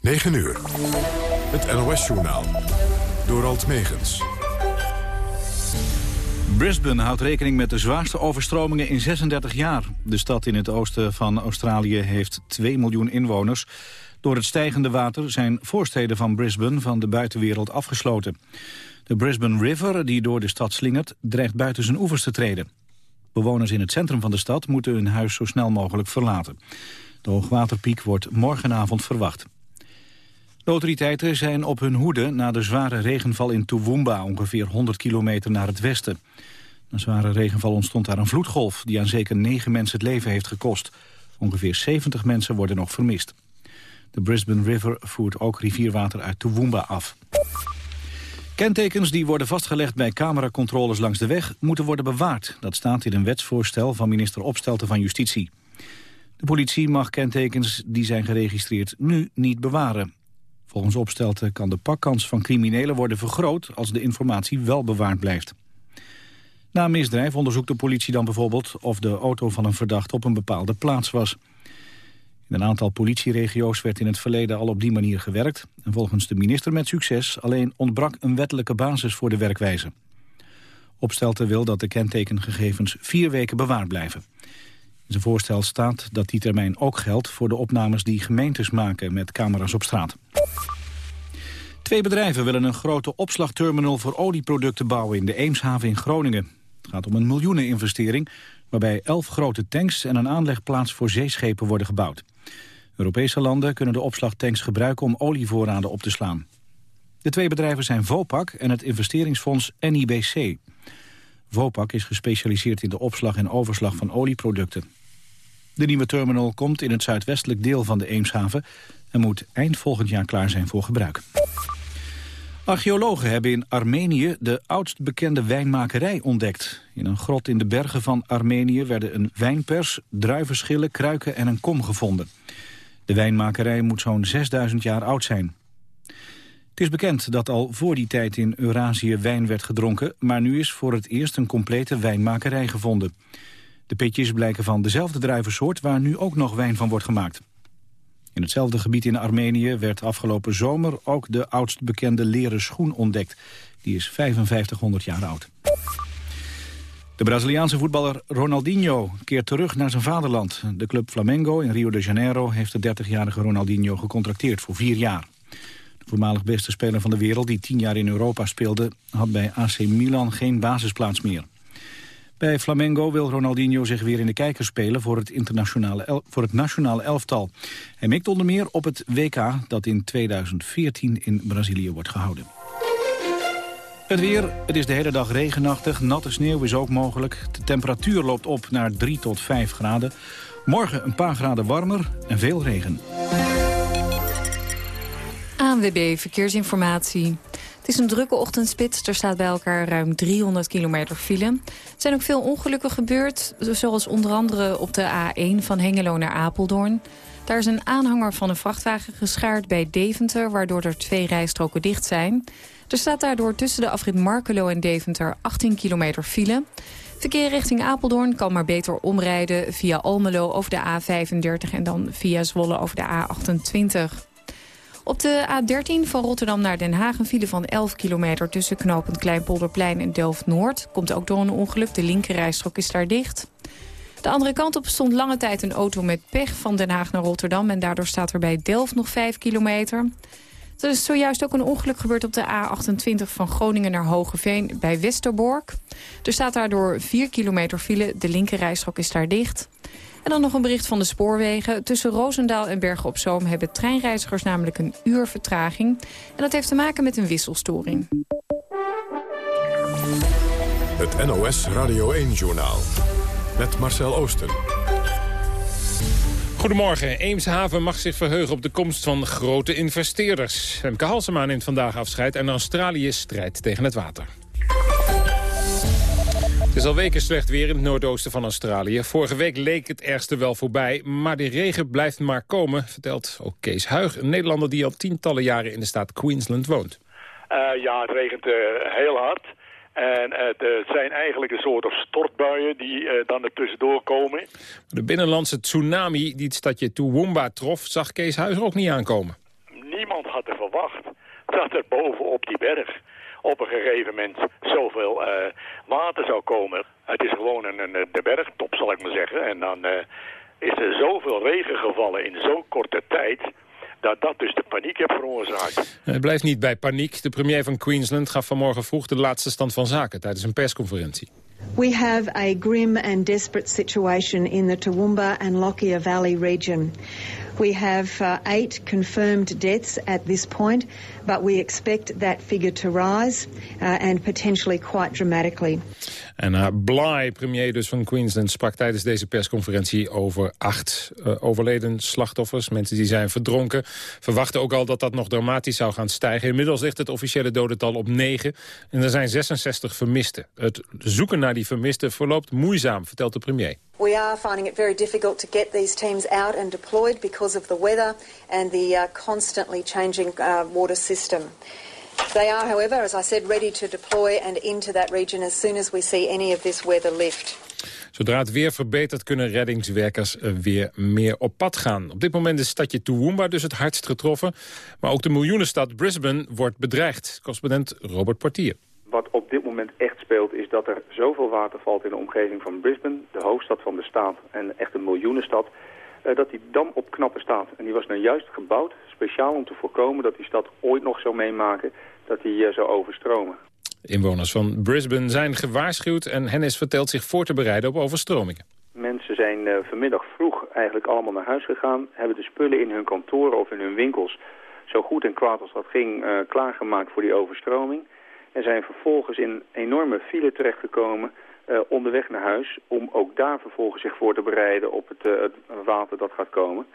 9 uur. Het NOS-journaal. Door Alt Megens. Brisbane houdt rekening met de zwaarste overstromingen in 36 jaar. De stad in het oosten van Australië heeft 2 miljoen inwoners. Door het stijgende water zijn voorsteden van Brisbane van de buitenwereld afgesloten. De Brisbane River, die door de stad slingert, dreigt buiten zijn oevers te treden. Bewoners in het centrum van de stad moeten hun huis zo snel mogelijk verlaten. De hoogwaterpiek wordt morgenavond verwacht. De autoriteiten zijn op hun hoede na de zware regenval in Toowoomba... ongeveer 100 kilometer naar het westen. Na zware regenval ontstond daar een vloedgolf... die aan zeker negen mensen het leven heeft gekost. Ongeveer 70 mensen worden nog vermist. De Brisbane River voert ook rivierwater uit Toowoomba af. Kentekens die worden vastgelegd bij cameracontroles langs de weg... moeten worden bewaard. Dat staat in een wetsvoorstel van minister Opstelten van Justitie. De politie mag kentekens die zijn geregistreerd nu niet bewaren. Volgens Opstelten kan de pakkans van criminelen worden vergroot... als de informatie wel bewaard blijft. Na een misdrijf onderzoekt de politie dan bijvoorbeeld... of de auto van een verdachte op een bepaalde plaats was. In een aantal politieregio's werd in het verleden al op die manier gewerkt. En volgens de minister met succes, alleen ontbrak een wettelijke basis voor de werkwijze. Opstelten wil dat de kentekengegevens vier weken bewaard blijven. Zijn voorstel staat dat die termijn ook geldt voor de opnames die gemeentes maken met camera's op straat. Twee bedrijven willen een grote opslagterminal voor olieproducten bouwen in de Eemshaven in Groningen. Het gaat om een miljoeneninvestering waarbij elf grote tanks en een aanlegplaats voor zeeschepen worden gebouwd. Europese landen kunnen de opslagtanks gebruiken om olievoorraden op te slaan. De twee bedrijven zijn Vopak en het investeringsfonds NIBC. Vopak is gespecialiseerd in de opslag en overslag van olieproducten. De nieuwe terminal komt in het zuidwestelijk deel van de Eemshaven... en moet eind volgend jaar klaar zijn voor gebruik. Archeologen hebben in Armenië de oudst bekende wijnmakerij ontdekt. In een grot in de bergen van Armenië werden een wijnpers, druivenschillen, kruiken en een kom gevonden. De wijnmakerij moet zo'n 6000 jaar oud zijn. Het is bekend dat al voor die tijd in Eurasië wijn werd gedronken... maar nu is voor het eerst een complete wijnmakerij gevonden. De pitjes blijken van dezelfde druivensoort waar nu ook nog wijn van wordt gemaakt. In hetzelfde gebied in Armenië werd afgelopen zomer ook de oudst bekende leren schoen ontdekt. Die is 5500 jaar oud. De Braziliaanse voetballer Ronaldinho keert terug naar zijn vaderland. De club Flamengo in Rio de Janeiro heeft de 30-jarige Ronaldinho gecontracteerd voor vier jaar. De voormalig beste speler van de wereld, die tien jaar in Europa speelde... had bij AC Milan geen basisplaats meer. Bij Flamengo wil Ronaldinho zich weer in de kijker spelen voor het, internationale voor het nationale elftal. Hij mikt onder meer op het WK dat in 2014 in Brazilië wordt gehouden. Het weer, het is de hele dag regenachtig, natte sneeuw is ook mogelijk. De temperatuur loopt op naar 3 tot 5 graden. Morgen een paar graden warmer en veel regen. ANWB Verkeersinformatie. Het is een drukke ochtendspits. Er staat bij elkaar ruim 300 kilometer file. Er zijn ook veel ongelukken gebeurd. Zoals onder andere op de A1 van Hengelo naar Apeldoorn. Daar is een aanhanger van een vrachtwagen geschaard bij Deventer... waardoor er twee rijstroken dicht zijn. Er staat daardoor tussen de afrit Markelo en Deventer 18 kilometer file. Verkeer richting Apeldoorn kan maar beter omrijden via Almelo over de A35... en dan via Zwolle over de A28. Op de A13 van Rotterdam naar Den Haag een file van 11 kilometer... tussen knooppunt Kleinpolderplein en Delft-Noord. Komt ook door een ongeluk, de linkerrijstrook is daar dicht. De andere kant op stond lange tijd een auto met pech van Den Haag naar Rotterdam... en daardoor staat er bij Delft nog 5 kilometer. Er is zojuist ook een ongeluk gebeurd op de A28 van Groningen naar Hogeveen bij Westerbork. Er staat daardoor 4 kilometer file, de linkerrijstrook is daar dicht. En dan nog een bericht van de spoorwegen. Tussen Roosendaal en Bergen op Zoom hebben treinreizigers namelijk een uur vertraging. En dat heeft te maken met een wisselstoring. Het NOS Radio 1-journaal. Met Marcel Oosten. Goedemorgen. Eemshaven mag zich verheugen op de komst van grote investeerders. Femke Halsema neemt vandaag afscheid en Australië strijdt tegen het water. Het is al weken slecht weer in het noordoosten van Australië. Vorige week leek het ergste wel voorbij, maar de regen blijft maar komen... vertelt ook Kees Huig, een Nederlander die al tientallen jaren in de staat Queensland woont. Uh, ja, het regent uh, heel hard. En uh, het zijn eigenlijk een soort of stortbuien die dan er tussendoor komen. De binnenlandse tsunami die het stadje Toowoomba trof, zag Kees Huig ook niet aankomen water verwacht dat er bovenop die berg op een gegeven moment zoveel uh, water zou komen. Het is gewoon een, een, de bergtop, zal ik maar zeggen. En dan uh, is er zoveel regen gevallen in zo'n korte tijd dat dat dus de paniek heeft veroorzaakt. Het blijft niet bij paniek. De premier van Queensland gaf vanmorgen vroeg de laatste stand van zaken tijdens een persconferentie. We have a grim and desperate situation in the Toowoomba and Lockyer Valley region. We have uh, eight confirmed deaths at this point, but we expect that figure to rise uh, and potentially quite dramatically. En uh, Bly, premier dus van Queensland, sprak tijdens deze persconferentie over acht uh, overleden slachtoffers. Mensen die zijn verdronken. Verwachten ook al dat dat nog dramatisch zou gaan stijgen. Inmiddels ligt het officiële dodental op negen. En er zijn 66 vermisten. Het zoeken naar die vermisten verloopt moeizaam, vertelt de premier. We are finding it very difficult to get these teams out and deployed because of the weather and the uh, constantly changing uh, water system. They are, however, as I said, ready to deploy and into that region as soon as we see any of this weather lift. Zodra het weer verbetert kunnen reddingswerkers weer meer op pad gaan. Op dit moment is stadje Toowoomba dus het hardst getroffen. Maar ook de miljoenenstad Brisbane wordt bedreigd. Correspondent Robert Portier. Wat op dit moment echt speelt is dat er zoveel water valt in de omgeving van Brisbane, de hoofdstad van de staat en echt een miljoenenstad, uh, dat die dam op knappen staat. En die was nou juist gebouwd speciaal om te voorkomen dat die stad ooit nog zou meemaken dat die uh, zou overstromen. Inwoners van Brisbane zijn gewaarschuwd en hen is verteld zich voor te bereiden op overstromingen. Mensen zijn uh, vanmiddag vroeg eigenlijk allemaal naar huis gegaan, hebben de spullen in hun kantoren of in hun winkels zo goed en kwaad als dat ging klaargemaakt voor die overstroming. En zijn vervolgens in een enorme file terechtgekomen uh, onderweg naar huis... om ook daar vervolgens zich voor te bereiden op het, uh, het water dat gaat komen.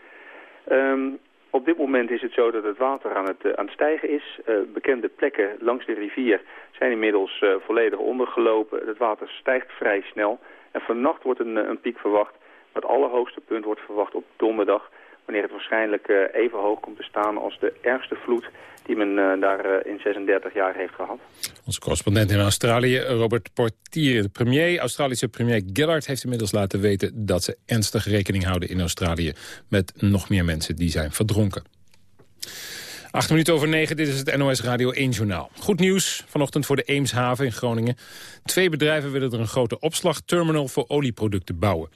Um, op dit moment is het zo dat het water aan het, uh, aan stijgen is. bekende plekken langs de rivier zijn inmiddels volledig ondergelopen. Het water stijgt vrij snel. En vannacht wordt een, een piek verwacht. Het allerhoogste punt wordt verwacht op donderdag wanneer het waarschijnlijk uh, even hoog komt te staan als de ergste vloed die men uh, daar uh, in 36 jaar heeft gehad. Onze correspondent in Australië, Robert Portier, de premier, Australische premier Gillard, heeft inmiddels laten weten dat ze ernstig rekening houden in Australië met nog meer mensen die zijn verdronken. Acht minuten over negen, dit is het NOS Radio 1 Journaal. Goed nieuws vanochtend voor de Eemshaven in Groningen. Twee bedrijven willen er een grote opslagterminal voor olieproducten bouwen.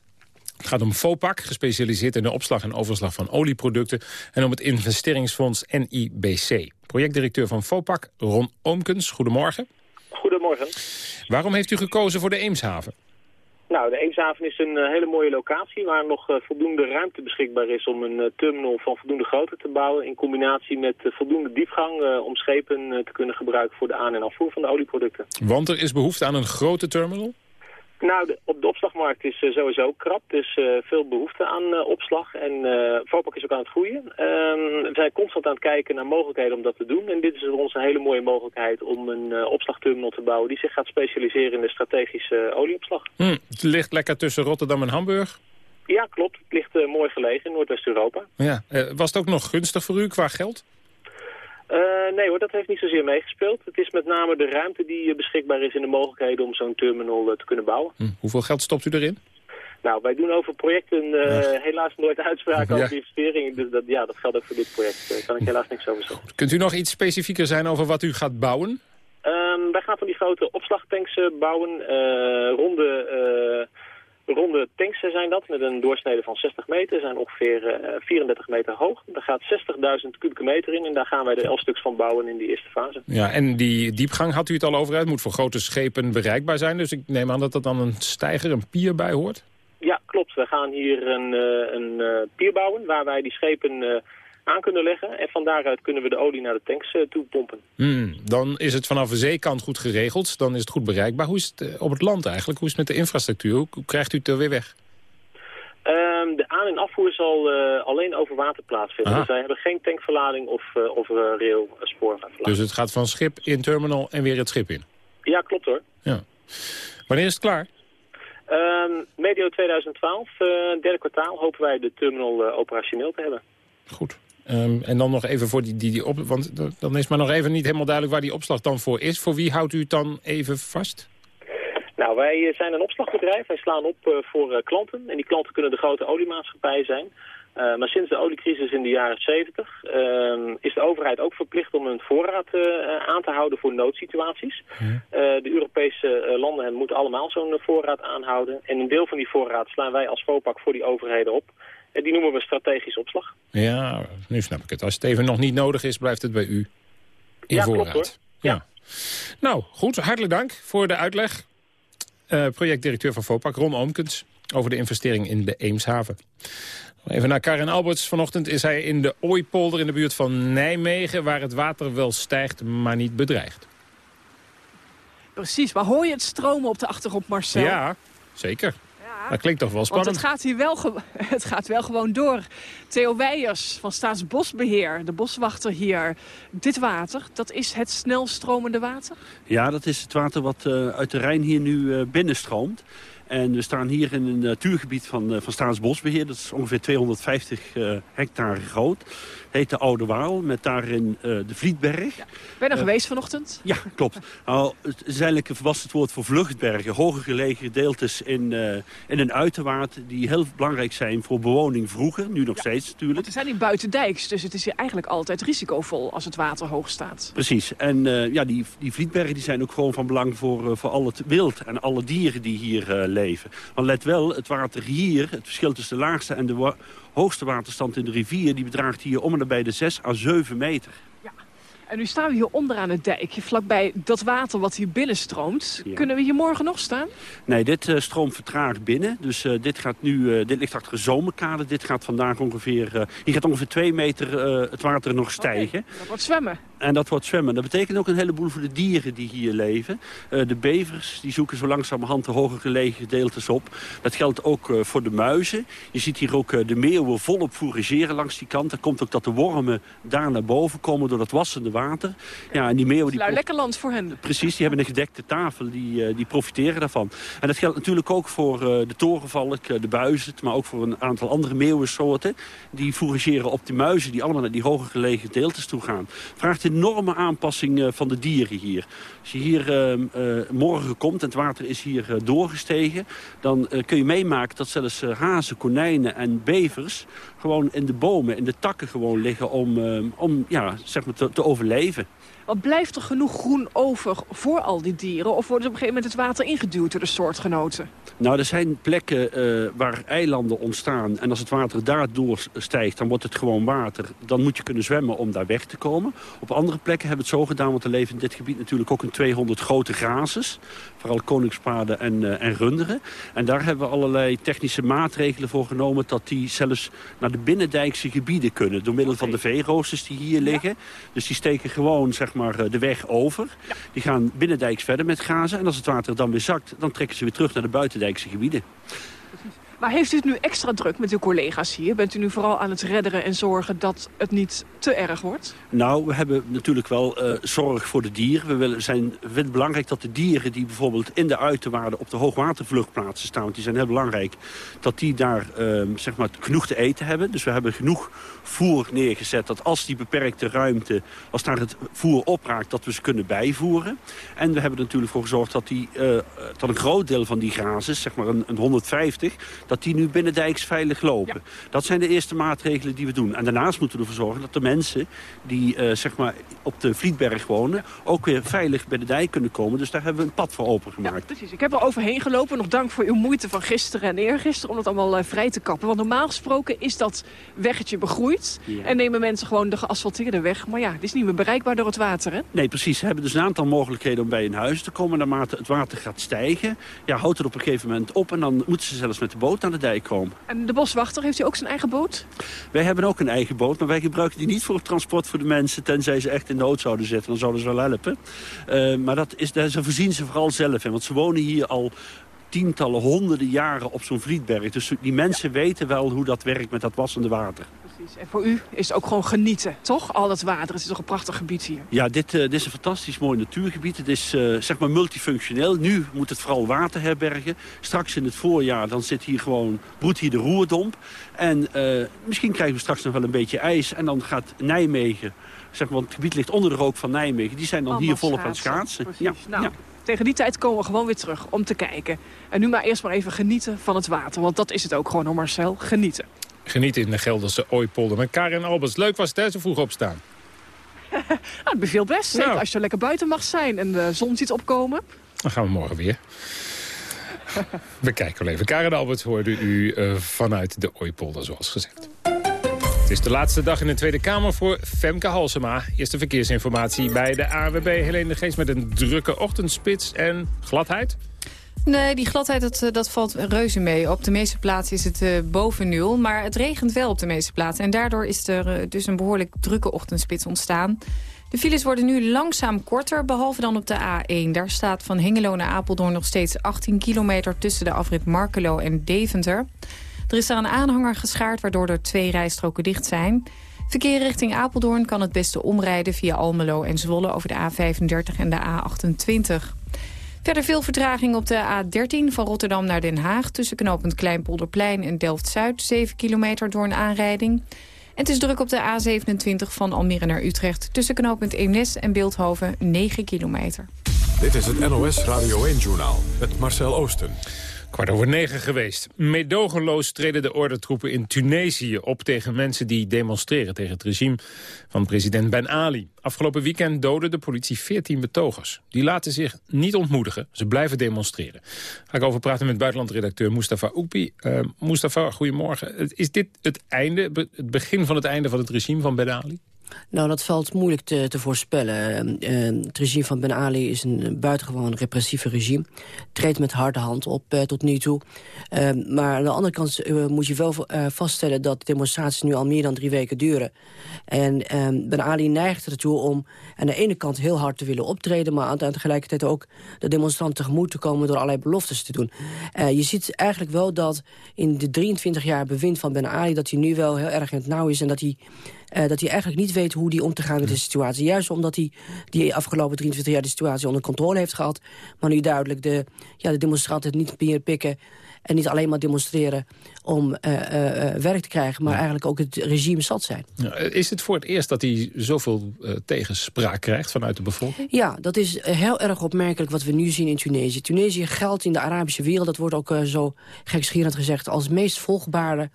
Het gaat om FOPAC, gespecialiseerd in de opslag en overslag van olieproducten... en om het investeringsfonds NIBC. Projectdirecteur van FOPAC, Ron Oomkens, goedemorgen. Goedemorgen. Waarom heeft u gekozen voor de Eemshaven? Nou, de Eemshaven is een uh, hele mooie locatie waar nog uh, voldoende ruimte beschikbaar is om een uh, terminal van voldoende grootte te bouwen. In combinatie met voldoende diepgang om schepen te kunnen gebruiken voor de aan- en afvoer van de olieproducten. Want er is behoefte aan een grote terminal? Nou, de, op de opslagmarkt is uh, sowieso krap. Dus uh, veel behoefte aan uh, opslag. En Vopak is ook aan het groeien. Ehm, we zijn constant aan het kijken naar mogelijkheden om dat te doen. En dit is voor ons een hele mooie mogelijkheid om een opslagterminal te bouwen... die zich gaat specialiseren in de strategische olieopslag. Hm, het ligt lekker tussen Rotterdam en Hamburg. Ja, klopt. Het ligt mooi gelegen in Noordwest-Europa. Ja. was het ook nog gunstig voor u qua geld? Uh, nee hoor, dat heeft niet zozeer meegespeeld. Het is met name de ruimte die beschikbaar is in de mogelijkheden om zo'n terminal uh, te kunnen bouwen. Hm. Hoeveel geld stopt u erin? Nou, wij doen over projecten uh, helaas nooit uitspraken ja. over investeringen. Dus dat, ja, dat geldt ook voor dit project. Daar kan ik helaas niks over zeggen. Goed. Kunt u nog iets specifieker zijn over wat u gaat bouwen? Um, wij gaan van die grote opslagtanks bouwen. ronde ronde tanks zijn dat, met een doorsnede van 60 meter. zijn ongeveer uh, 34 meter hoog. Daar gaat 60.000 kubieke meter in en daar gaan wij er 11 stuks van bouwen in die eerste fase. Ja, en die diepgang had u het al over. Het moet voor grote schepen bereikbaar zijn. Dus ik neem aan dat er dan een steiger, een pier bij hoort? Ja, klopt. We gaan hier een, uh, een uh, pier bouwen waar wij die schepen aan kunnen leggen. En van daaruit kunnen we de olie naar de tanks toe pompen. Hmm, dan is het vanaf de zeekant goed geregeld. Dan is het goed bereikbaar. Hoe is het op het land eigenlijk? Hoe is het met de infrastructuur? Hoe, krijgt u het er weer weg? Um, de aan- en afvoer zal uh, alleen over water plaatsvinden. Aha. Dus wij hebben geen tankverlading of, uh, of uh. Dus het gaat van schip in terminal en weer het schip in? Ja, klopt hoor. Ja. Wanneer is het klaar? Um, medio 2012, derde kwartaal, hopen wij de terminal operationeel te hebben. Goed. Um, en dan nog even voor die, die, die op... Want dan is maar nog even niet helemaal duidelijk waar die opslag dan voor is. Voor wie houdt u het dan even vast? Nou, wij zijn een opslagbedrijf. Wij slaan op uh, voor uh, klanten. En die klanten kunnen de grote oliemaatschappijen zijn. Uh, maar sinds de oliecrisis in de jaren 70 uh, is de overheid ook verplicht om een voorraad uh, aan te houden voor noodsituaties. de Europese landen moeten allemaal zo'n voorraad aanhouden. En een deel van die voorraad slaan wij als FOPAC voor die overheden op. En die noemen we strategische opslag. Ja, nu snap ik het. Als het even nog niet nodig is, blijft het bij u in ja, voorraad. Klopt, hoor. Ja. Nou, goed. Hartelijk dank voor de uitleg. projectdirecteur van FOPAC, Ron Oomkens, over de investering in de Eemshaven. Even naar Karin Alberts. Vanochtend is hij in de Ooipolder in de buurt van Nijmegen... waar het water wel stijgt, maar niet bedreigt. Precies, maar hoor je het stromen op de achtergrond, Marcel? Ja, zeker. Dat klinkt toch wel spannend. Want het gaat hier wel, het gaat wel gewoon door. Theo Weijers van Staatsbosbeheer, de boswachter hier. Dit water, dat is het snelstromende water? Ja, dat is het water wat uh, uit de Rijn hier nu uh, binnenstroomt. En we staan hier in een natuurgebied van, van Staatsbosbeheer. Dat is ongeveer 250 uh, hectare groot heet de Oude Waal, met daarin uh, de Vlietberg. Ja. Ben je er uh, geweest vanochtend? Ja, klopt. Nou, het is eigenlijk was het woord voor vluchtbergen. Hoger gelegen gedeeltes in, in een uiterwaard die heel belangrijk zijn voor bewoning vroeger. Nu nog ja. steeds natuurlijk. Want we zijn in buitendijks, dus het is hier eigenlijk altijd risicovol als het water hoog staat. Precies. En ja, die, die Vlietbergen die zijn ook gewoon van belang voor, voor al het wild en alle dieren die hier leven. Want let wel, het water hier, het verschil tussen de laagste en de hoogste waterstand in de rivier... die bedraagt hier om en nabij de 6 à 7 meter. Ja. En nu staan we hier onderaan het dijkje, vlakbij dat water wat hier binnenstroomt. Ja. Kunnen we hier morgen nog staan? Nee, dit uh, stroomt vertraagd binnen. Dus uh, dit, gaat nu, uh, dit ligt achter een zomerkade. Dit gaat vandaag ongeveer, hier gaat ongeveer 2 meter het water nog stijgen. Okay, dat wordt zwemmen. En dat wordt zwemmen. Dat betekent ook een heleboel voor de dieren die hier leven. Uh, de bevers die zoeken zo langzamerhand de hoger gelegen gedeeltes op. Dat geldt ook uh, voor de muizen. Je ziet hier ook uh, de meeuwen volop fourageren langs die kant. Er komt ook dat de wormen daar naar boven komen door dat wassende water. Ja, en die meeuwen... Die lekker land voor hen. Precies, die hebben een gedekte tafel. Die, die profiteren daarvan. En dat geldt natuurlijk ook voor de torenvalk, de buizerd... maar ook voor een aantal andere meeuwensoorten. Die fourageren op die muizen die allemaal naar die hoger gelegen gedeeltes toe gaan. Vraagt enorme aanpassing uh, van de dieren hier. Als je hier uh, uh, morgen komt en het water is hier doorgestegen... dan kun je meemaken dat zelfs hazen, konijnen en bevers... gewoon in de bomen, in de takken gewoon liggen om, om ja, zeg maar te, te overleven. Want blijft er genoeg groen over voor al die dieren? Of wordt op een gegeven moment het water ingeduwd door de soortgenoten? Nou, er zijn plekken uh, waar eilanden ontstaan. En als het water daardoor stijgt, dan wordt het gewoon water. Dan moet je kunnen zwemmen om daar weg te komen. Op andere plekken hebben we het zo gedaan, want er leven in dit gebied natuurlijk ook een 200 grote grazers. Vooral koningspaarden en, uh, en runderen. En daar hebben we allerlei technische maatregelen voor genomen... dat die zelfs naar de binnendijkse gebieden kunnen. Door middel van de veeroosters die hier liggen. Ja. Dus die steken gewoon, zeg maar, de weg over. Ja. Die gaan binnendijks verder met grazen. En als het water dan weer zakt, dan trekken ze weer terug naar de buitendijkse gebieden. Maar heeft u het nu extra druk met uw collega's hier? Bent u nu vooral aan het redderen en zorgen dat het niet te erg wordt? Nou, we hebben natuurlijk wel uh, zorg voor de dieren. We willen, zijn, vinden het belangrijk dat de dieren die bijvoorbeeld in de uiterwaarden op de hoogwatervluchtplaatsen staan, want die zijn heel belangrijk, dat die daar uh, zeg maar genoeg te eten hebben. Dus we hebben genoeg voer neergezet dat als die beperkte ruimte, als daar het voer opraakt, dat we ze kunnen bijvoeren. En we hebben er natuurlijk voor gezorgd dat, die, uh, dat een groot deel van die grazen, zeg maar een, een 150, dat die nu binnendijks veilig lopen. Ja. Dat zijn de eerste maatregelen die we doen. En daarnaast moeten we ervoor zorgen dat de mensen die uh, zeg maar op de Vlietberg wonen... ook weer veilig bij de dijk kunnen komen. Dus daar hebben we een pad voor opengemaakt. Ja, precies. Ik heb er overheen gelopen. Nog dank voor uw moeite van gisteren en eergisteren... om het allemaal uh, vrij te kappen. Want normaal gesproken is dat weggetje begroeid... En nemen mensen gewoon de geasfalteerde weg. Maar ja, het is niet meer bereikbaar door het water, hè? Nee, precies. We hebben dus een aantal mogelijkheden om bij een huis te komen. Naarmate het water gaat stijgen, ja, houdt het op een gegeven moment op... en dan moeten ze zelfs met de boot aan de dijk komen. En de boswachter, heeft u ook zijn eigen boot? Wij hebben ook een eigen boot, maar wij gebruiken die niet voor het transport voor de mensen... tenzij ze echt in nood zouden zitten, dan zouden ze wel helpen. Uh, maar dat is, daar voorzien ze vooral zelf in, want ze wonen hier al tientallen, honderden jaren op zo'n Vlietberg. Dus die mensen ja. weten wel hoe dat werkt met dat wassende water. Precies. En voor u is het ook gewoon genieten, toch? Al dat water, het is toch een prachtig gebied hier? Ja, dit, uh, dit is een fantastisch mooi natuurgebied. Het is uh, zeg maar multifunctioneel. Nu moet het vooral water herbergen. Straks in het voorjaar dan zit hier gewoon, broedt hier de roerdomp. En uh, misschien krijgen we straks nog wel een beetje ijs. En dan gaat Nijmegen, zeg maar, want het gebied ligt onder de rook van Nijmegen. Die zijn dan Allemaal hier volop aan het schaatsen. Ja. Nou. Ja tegen die tijd komen we gewoon weer terug om te kijken. En nu maar eerst maar even genieten van het water. Want dat is het ook gewoon, hoor Marcel. Genieten. Genieten in de Gelderse Ooipolder. Met Karin Albers, leuk was het hè, zo vroeg opstaan. nou, het beviel best, zeker nou. als je lekker buiten mag zijn en de zon ziet opkomen. Dan gaan we morgen weer. we kijken wel even. Karin Albert hoorde u uh, vanuit de Ooipolder, zoals gezegd. Het is de laatste dag in de Tweede Kamer voor Femke Halsema. Eerste verkeersinformatie bij de AWB Helene de Geest... met een drukke ochtendspits en gladheid. Die gladheid dat, eh, dat valt reuze mee. Op de meeste plaatsen is het uh, boven nul, maar het regent wel op de meeste plaatsen. En daardoor is er uh, dus een behoorlijk drukke ochtendspits ontstaan. De files worden nu langzaam korter, behalve dan op de A1. Daar staat van Hengelo naar Apeldoorn nog steeds 18 kilometer... tussen de afrit Markelo en Deventer. Er is daar een aanhanger geschaard, waardoor er twee rijstroken dicht zijn. Verkeer richting Apeldoorn kan het beste omrijden via Almelo en Zwolle... over de A35 en de A28. Verder veel vertraging op de A13 van Rotterdam naar Den Haag... tussen knooppunt Kleinpolderplein en Delft-Zuid, 7 kilometer door een aanrijding. En het is druk op de A27 van Almere naar Utrecht... tussen knooppunt Eemnes en Beeldhoven, 9 kilometer. Dit is het NOS Radio 1-journaal met Marcel Oosten. Kwart over negen geweest. Medogenloos treden de ordentroepen in Tunesië op tegen mensen die demonstreren tegen het regime van president Ben Ali. Afgelopen weekend doodde de politie 14 betogers. Die laten zich niet ontmoedigen. Ze blijven demonstreren. Ga ik over praten met buitenlandredacteur Mustafa Oepi. Uh, Mustafa, goedemorgen. Is dit het einde, het begin van het einde van het regime van Ben Ali? Nou, dat valt moeilijk te, te voorspellen. Uh, het regime van Ben Ali is een buitengewoon repressieve regime. Treedt met harde hand op uh, tot nu toe. Maar aan de andere kant moet je wel vaststellen... dat demonstraties nu al meer dan drie weken duren. En Ben Ali neigt ertoe om aan de ene kant heel hard te willen optreden... maar aan tegelijkertijd ook de demonstranten tegemoet te komen... door allerlei beloftes te doen. je ziet eigenlijk wel dat in de 23 jaar bewind van Ben Ali... dat hij nu wel heel erg in het nauw is en dat hij uh, dat hij eigenlijk niet weet hoe hij om te gaan met de situatie. Juist omdat hij die afgelopen 23 jaar de situatie onder controle heeft gehad. Maar nu duidelijk de, ja, de demonstranten het niet meer pikken en niet alleen maar demonstreren om uh, uh, werk te krijgen... maar eigenlijk ook het regime zat zijn. Ja, is het voor het eerst dat hij zoveel tegenspraak krijgt vanuit de bevolking? Ja, dat is heel erg opmerkelijk wat we nu zien in Tunesië. Tunesië geldt in de Arabische wereld, dat wordt ook zo gekscherend gezegd... als het meest volgbare,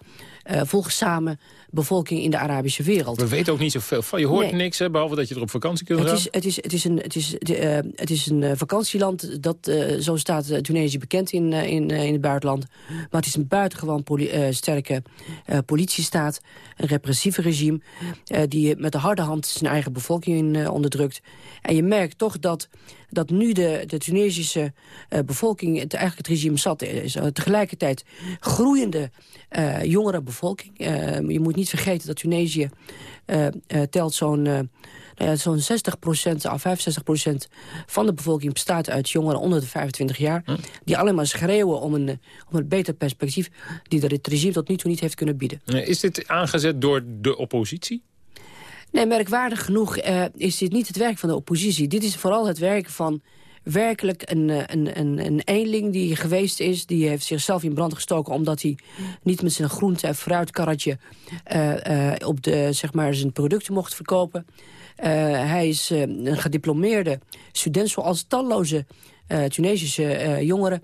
volgzame bevolking in de Arabische wereld. We weten ook niet zoveel van. Je hoort niks, hè, behalve dat je er op vakantie kunt het gaan. Is, het, is, het, is een, het, is, uh, het is een uh, vakantieland. Dat, uh, zo staat Tunesië bekend in, in, in het buitenland. Maar het is een buitengewoon poli sterke politiestaat. Een repressieve regime. die met de harde hand zijn eigen bevolking onderdrukt. En je merkt toch dat dat nu de, de Tunesische uh, bevolking het, eigenlijk het regime zat is. Uh, tegelijkertijd groeiende uh, jongere bevolking. je moet niet vergeten dat Tunesië telt zo'n nou zo'n 60 procent à 65 procent van de bevolking bestaat uit jongeren onder de 25 jaar. Die alleen maar schreeuwen om een, om een beter perspectief die dat het regime tot nu toe niet heeft kunnen bieden. Is dit aangezet door de oppositie? Nee, merkwaardig genoeg uh, is dit niet het werk van de oppositie. Dit is vooral het werk van werkelijk een, eh, een, een, een eenling die geweest is. Die heeft zichzelf in brand gestoken omdat hij niet met zijn groente- en fruitkarretje uh, op de, zeg maar, zijn producten mocht verkopen. hij is een gediplomeerde student zoals talloze Tunesische jongeren.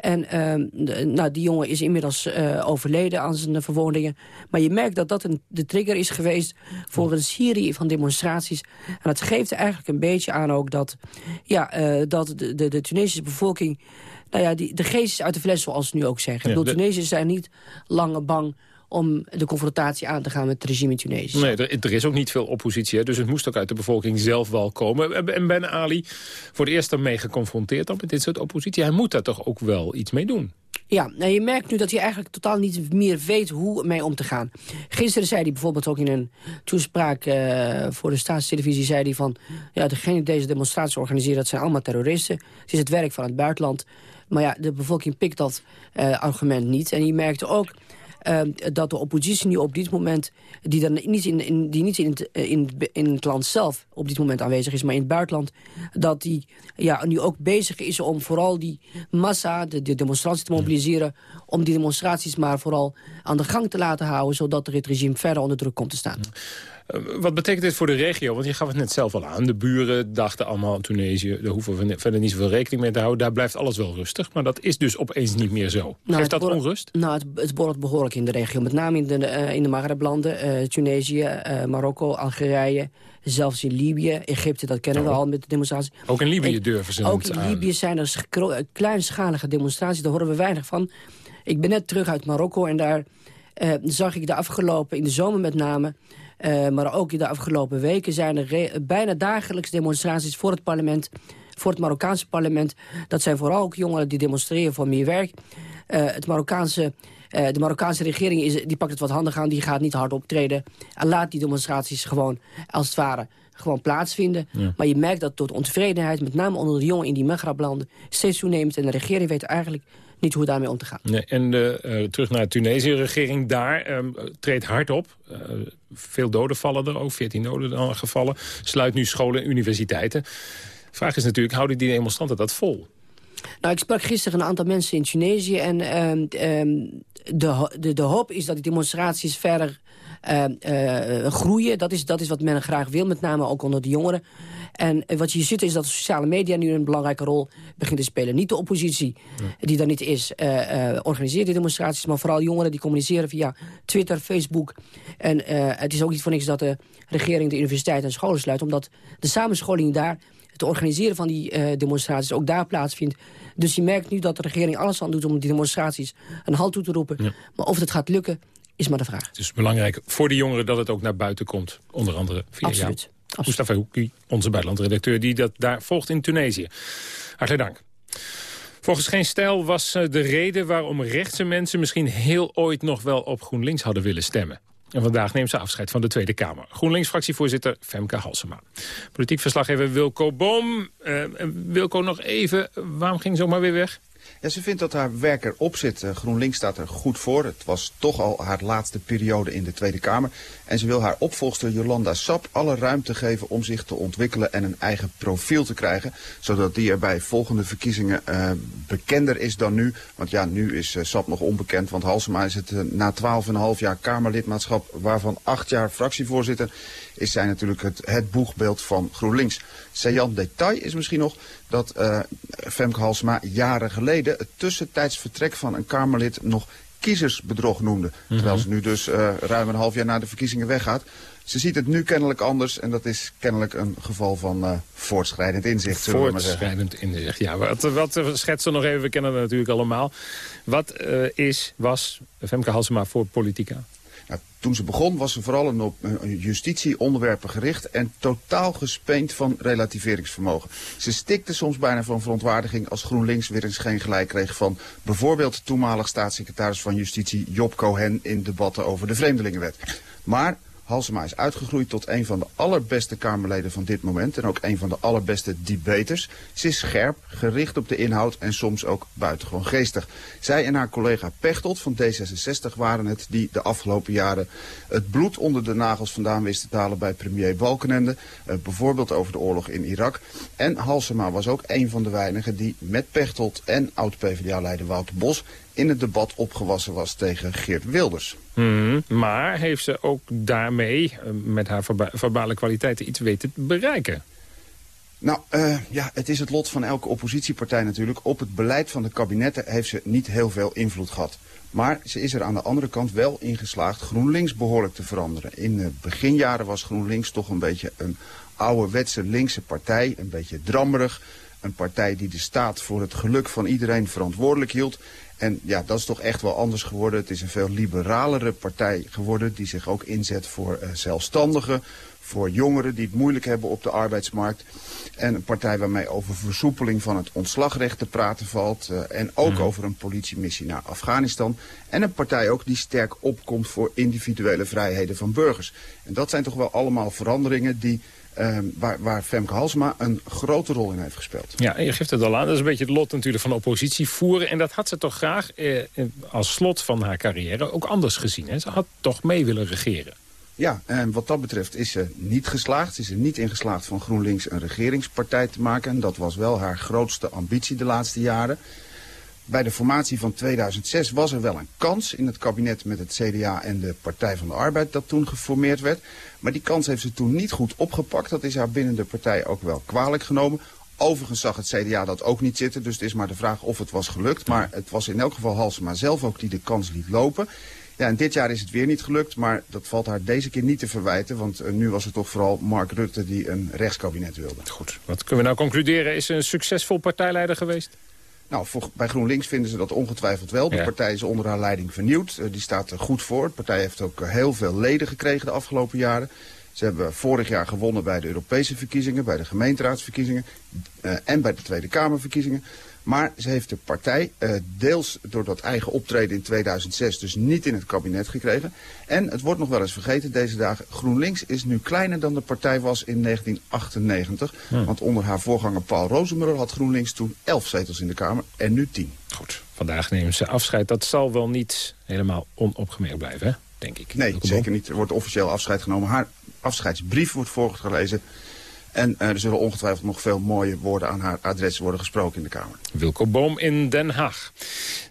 En uh, nou, die jongen is inmiddels uh, overleden aan zijn verwondingen. Maar je merkt dat dat een, de trigger is geweest voor een serie van demonstraties. En dat geeft eigenlijk een beetje aan ook dat, ja, uh, dat de, de, de Tunesische bevolking... Nou ja, die, de geest is uit de fles, zoals ze nu ook zeggen. Ja, de... Tunesiërs zijn niet langer bang om de confrontatie aan te gaan met het regime in Tunesië. Nee, er, er is ook niet veel oppositie, hè, dus het moest ook uit de bevolking zelf wel komen. En Ben Ali, voor het eerst ermee geconfronteerd dan met dit soort oppositie. Hij moet daar toch ook wel iets mee doen? Ja, nou je merkt nu dat hij eigenlijk totaal niet meer weet hoe mee om te gaan. Gisteren zei hij bijvoorbeeld ook in een toespraak uh, voor de staatstelevisie... zei hij van, ja, degene die deze demonstraties organiseren... dat zijn allemaal terroristen. Het is het werk van het buitenland. Maar ja, de bevolking pikt dat uh, argument niet. En je merkte ook uh, dat de oppositie nu op dit moment... die, dan niet, in, in die niet in het, eh, in, in het land zelf op dit moment aanwezig is... maar in het buitenland, dat die ja, nu ook bezig is om vooral die massa... de, de demonstraties te mobiliseren... om die demonstraties maar vooral aan de gang te laten houden... zodat er het regime verder onder druk komt te staan. Wat betekent dit voor de regio? Want je gaf het net zelf al aan. De buren dachten allemaal aan Tunesië. Daar hoeven we verder niet zoveel rekening mee te houden. Daar blijft alles wel rustig. Maar dat is dus opeens niet meer zo. Nou, Geeft dat onrust? Nou, het, het borrelt behoorlijk in de regio. Met name in de, uh, in de Maghreblanden. Uh, Tunesië, Marokko, Algerije. Zelfs in Libië, Egypte, dat kennen we oh. al met de demonstraties. Ook in Libië durven ze Ook in Libië zijn er kleinschalige demonstraties. Daar horen we weinig van. Ik ben net terug uit Marokko en daar zag ik de afgelopen, in de zomer met name... Uh, maar ook in de afgelopen weken zijn er bijna dagelijks demonstraties voor het parlement... voor het Marokkaanse parlement. Dat zijn vooral ook jongeren die demonstreren voor meer werk. Uh, het Marokkaanse, de Marokkaanse regering is, die pakt het wat handig aan. Die gaat niet hard optreden. En laat die demonstraties gewoon, als het ware, gewoon plaatsvinden. Maar je merkt dat tot ontevredenheid, met name onder de jongeren in die Maghreblanden, steeds toeneemt. En de regering weet eigenlijk niet hoe daarmee om te gaan. Nee, en uh, terug naar de Tunesië-regering daar um, treedt hard op. Uh, veel doden vallen er ook, 14 doden dan gevallen. Sluit nu scholen en universiteiten. De vraag is natuurlijk, houden die demonstranten dat vol? Nou, ik sprak gisteren een aantal mensen in Tunesië... en uh, de, de, de hoop is dat die demonstraties verder uh, groeien. Dat is, dat is wat men graag wil, met name ook onder de jongeren. En wat je ziet is dat sociale media nu een belangrijke rol begint te spelen. Niet de oppositie, die daar niet is, uh, organiseert die demonstraties... maar vooral jongeren die communiceren via Twitter, Facebook. En het is ook niet voor niks dat de regering de universiteiten en scholen sluit... omdat de samenscholing daar het organiseren van die demonstraties ook daar plaatsvindt. Dus je merkt nu dat de regering alles aan doet om die demonstraties een halt toe te roepen. Maar of het gaat lukken, is maar de vraag. Het is belangrijk voor de jongeren dat het ook naar buiten komt. Onder andere via Absoluut. jou. Mustafa onze buitenlandredacteur, die dat daar volgt in Tunesië. Hartelijk dank. Volgens Geen Stijl was eh, de reden waarom rechtse mensen... misschien heel ooit nog wel op GroenLinks hadden willen stemmen. En vandaag neemt ze afscheid van de Tweede Kamer. GroenLinks-fractievoorzitter Femke Halsema. Politiek verslaggever Wilco Boom. Uh, Wilco, nog even, waarom ging ze maar weer weg? Ja, ze vindt dat haar werk erop zit. Eh, GroenLinks staat er goed voor. Het was toch al haar laatste periode in de Tweede Kamer. En ze wil haar opvolgster Jolanda Sap alle ruimte geven om zich te ontwikkelen en een eigen profiel te krijgen. Zodat die er bij volgende verkiezingen uh, bekender is dan nu. Want ja, nu is uh, Sap nog onbekend. Want Halsema is het uh, na 12,5 jaar Kamerlidmaatschap, waarvan 8 jaar fractievoorzitter, is zij natuurlijk het, het boegbeeld van GroenLinks. Sajan detail is misschien nog dat Femke Halsema jaren geleden het tussentijds vertrek van een Kamerlid nog kiezersbedrog noemde. Terwijl ze nu dus uh, ruim een half jaar na de verkiezingen weggaat. Ze ziet het nu kennelijk anders en dat is kennelijk een geval van uh, voortschrijdend inzicht. Voortschrijdend inzicht, ja. Wat, wat schetsen nog even, we kennen het natuurlijk allemaal. Wat uh, is, was Femke Halsema voor politica? Nou, toen ze begon was ze vooral op justitieonderwerpen gericht en totaal gespeend van relativeringsvermogen. Ze stikte soms bijna van verontwaardiging als GroenLinks weer eens geen gelijk kreeg van bijvoorbeeld toenmalig staatssecretaris van Justitie Job Cohen in debatten over de Vreemdelingenwet. Maar Halsema is uitgegroeid tot een van de allerbeste Kamerleden van dit moment. En ook een van de allerbeste debaters. Ze is scherp, gericht op de inhoud en soms ook buitengewoon geestig. Zij en haar collega Pechtold van D66 waren het die de afgelopen jaren het bloed onder de nagels vandaan wisten te halen bij premier Balkenende. Uh, bijvoorbeeld over de oorlog in Irak. En Halsema was ook een van de weinigen die met Pechtold en oud-PVDA-leider Wouter Bos in het debat opgewassen was tegen Geert Wilders. Mm, maar heeft ze ook daarmee, eh, met haar verba verbale kwaliteiten, iets weten te bereiken? Nou, uh, ja, het is het lot van elke oppositiepartij natuurlijk. Op het beleid van de kabinetten heeft ze niet heel veel invloed gehad. Maar ze is er aan de andere kant wel in geslaagd GroenLinks behoorlijk te veranderen. In de beginjaren was GroenLinks toch een beetje een ouderwetse linkse partij. Een beetje drammerig. Een partij die de staat voor het geluk van iedereen verantwoordelijk hield. En ja, dat is toch echt wel anders geworden. Het is een veel liberalere partij geworden die zich ook inzet voor uh, zelfstandigen, voor jongeren die het moeilijk hebben op de arbeidsmarkt. En een partij waarmee over versoepeling van het ontslagrecht te praten valt. Uh, en ook mm. over een politiemissie naar Afghanistan. En een partij ook die sterk opkomt voor individuele vrijheden van burgers. En dat zijn toch wel allemaal veranderingen die uh, waar, waar Femke Halsema een grote rol in heeft gespeeld. Ja, je geeft het al aan. Dat is een beetje het lot natuurlijk van oppositie voeren. En dat had ze toch graag eh, als slot van haar carrière ook anders gezien. Hè? Ze had toch mee willen regeren. Ja, en wat dat betreft is ze niet geslaagd. Ze is er niet in geslaagd van GroenLinks een regeringspartij te maken. En dat was wel haar grootste ambitie de laatste jaren. Bij de formatie van 2006 was er wel een kans in het kabinet met het CDA en de Partij van de Arbeid dat toen geformeerd werd. Maar die kans heeft ze toen niet goed opgepakt. Dat is haar binnen de partij ook wel kwalijk genomen. Overigens zag het CDA dat ook niet zitten, dus het is maar de vraag of het was gelukt. Maar het was in elk geval Halsema zelf ook die de kans liet lopen. Ja, en dit jaar is het weer niet gelukt, maar dat valt haar deze keer niet te verwijten. Want uh, nu was het toch vooral Mark Rutte die een rechtskabinet wilde. Goed, wat kunnen we nou concluderen? Is ze een succesvol partijleider geweest? Nou, voor, bij GroenLinks vinden ze dat ongetwijfeld wel. De ja. partij is onder haar leiding vernieuwd. Uh, die staat er goed voor. De partij heeft ook uh, heel veel leden gekregen de afgelopen jaren. Ze hebben vorig jaar gewonnen bij de Europese verkiezingen, bij de gemeenteraadsverkiezingen uh, en bij de Tweede Kamerverkiezingen. Maar ze heeft de partij uh, deels door dat eigen optreden in 2006 dus niet in het kabinet gekregen. En het wordt nog wel eens vergeten deze dagen, GroenLinks is nu kleiner dan de partij was in 1998. Hmm. Want onder haar voorganger Paul Rozemuller had GroenLinks toen 11 zetels in de Kamer en nu 10. Goed, vandaag nemen ze afscheid. Dat zal wel niet helemaal onopgemerkt blijven, hè? denk ik. Nee, zeker niet. Er wordt officieel afscheid genomen. Haar afscheidsbrief wordt voorgelezen. En uh, er zullen ongetwijfeld nog veel mooie woorden aan haar adres worden gesproken in de Kamer. Wilco Boom in Den Haag.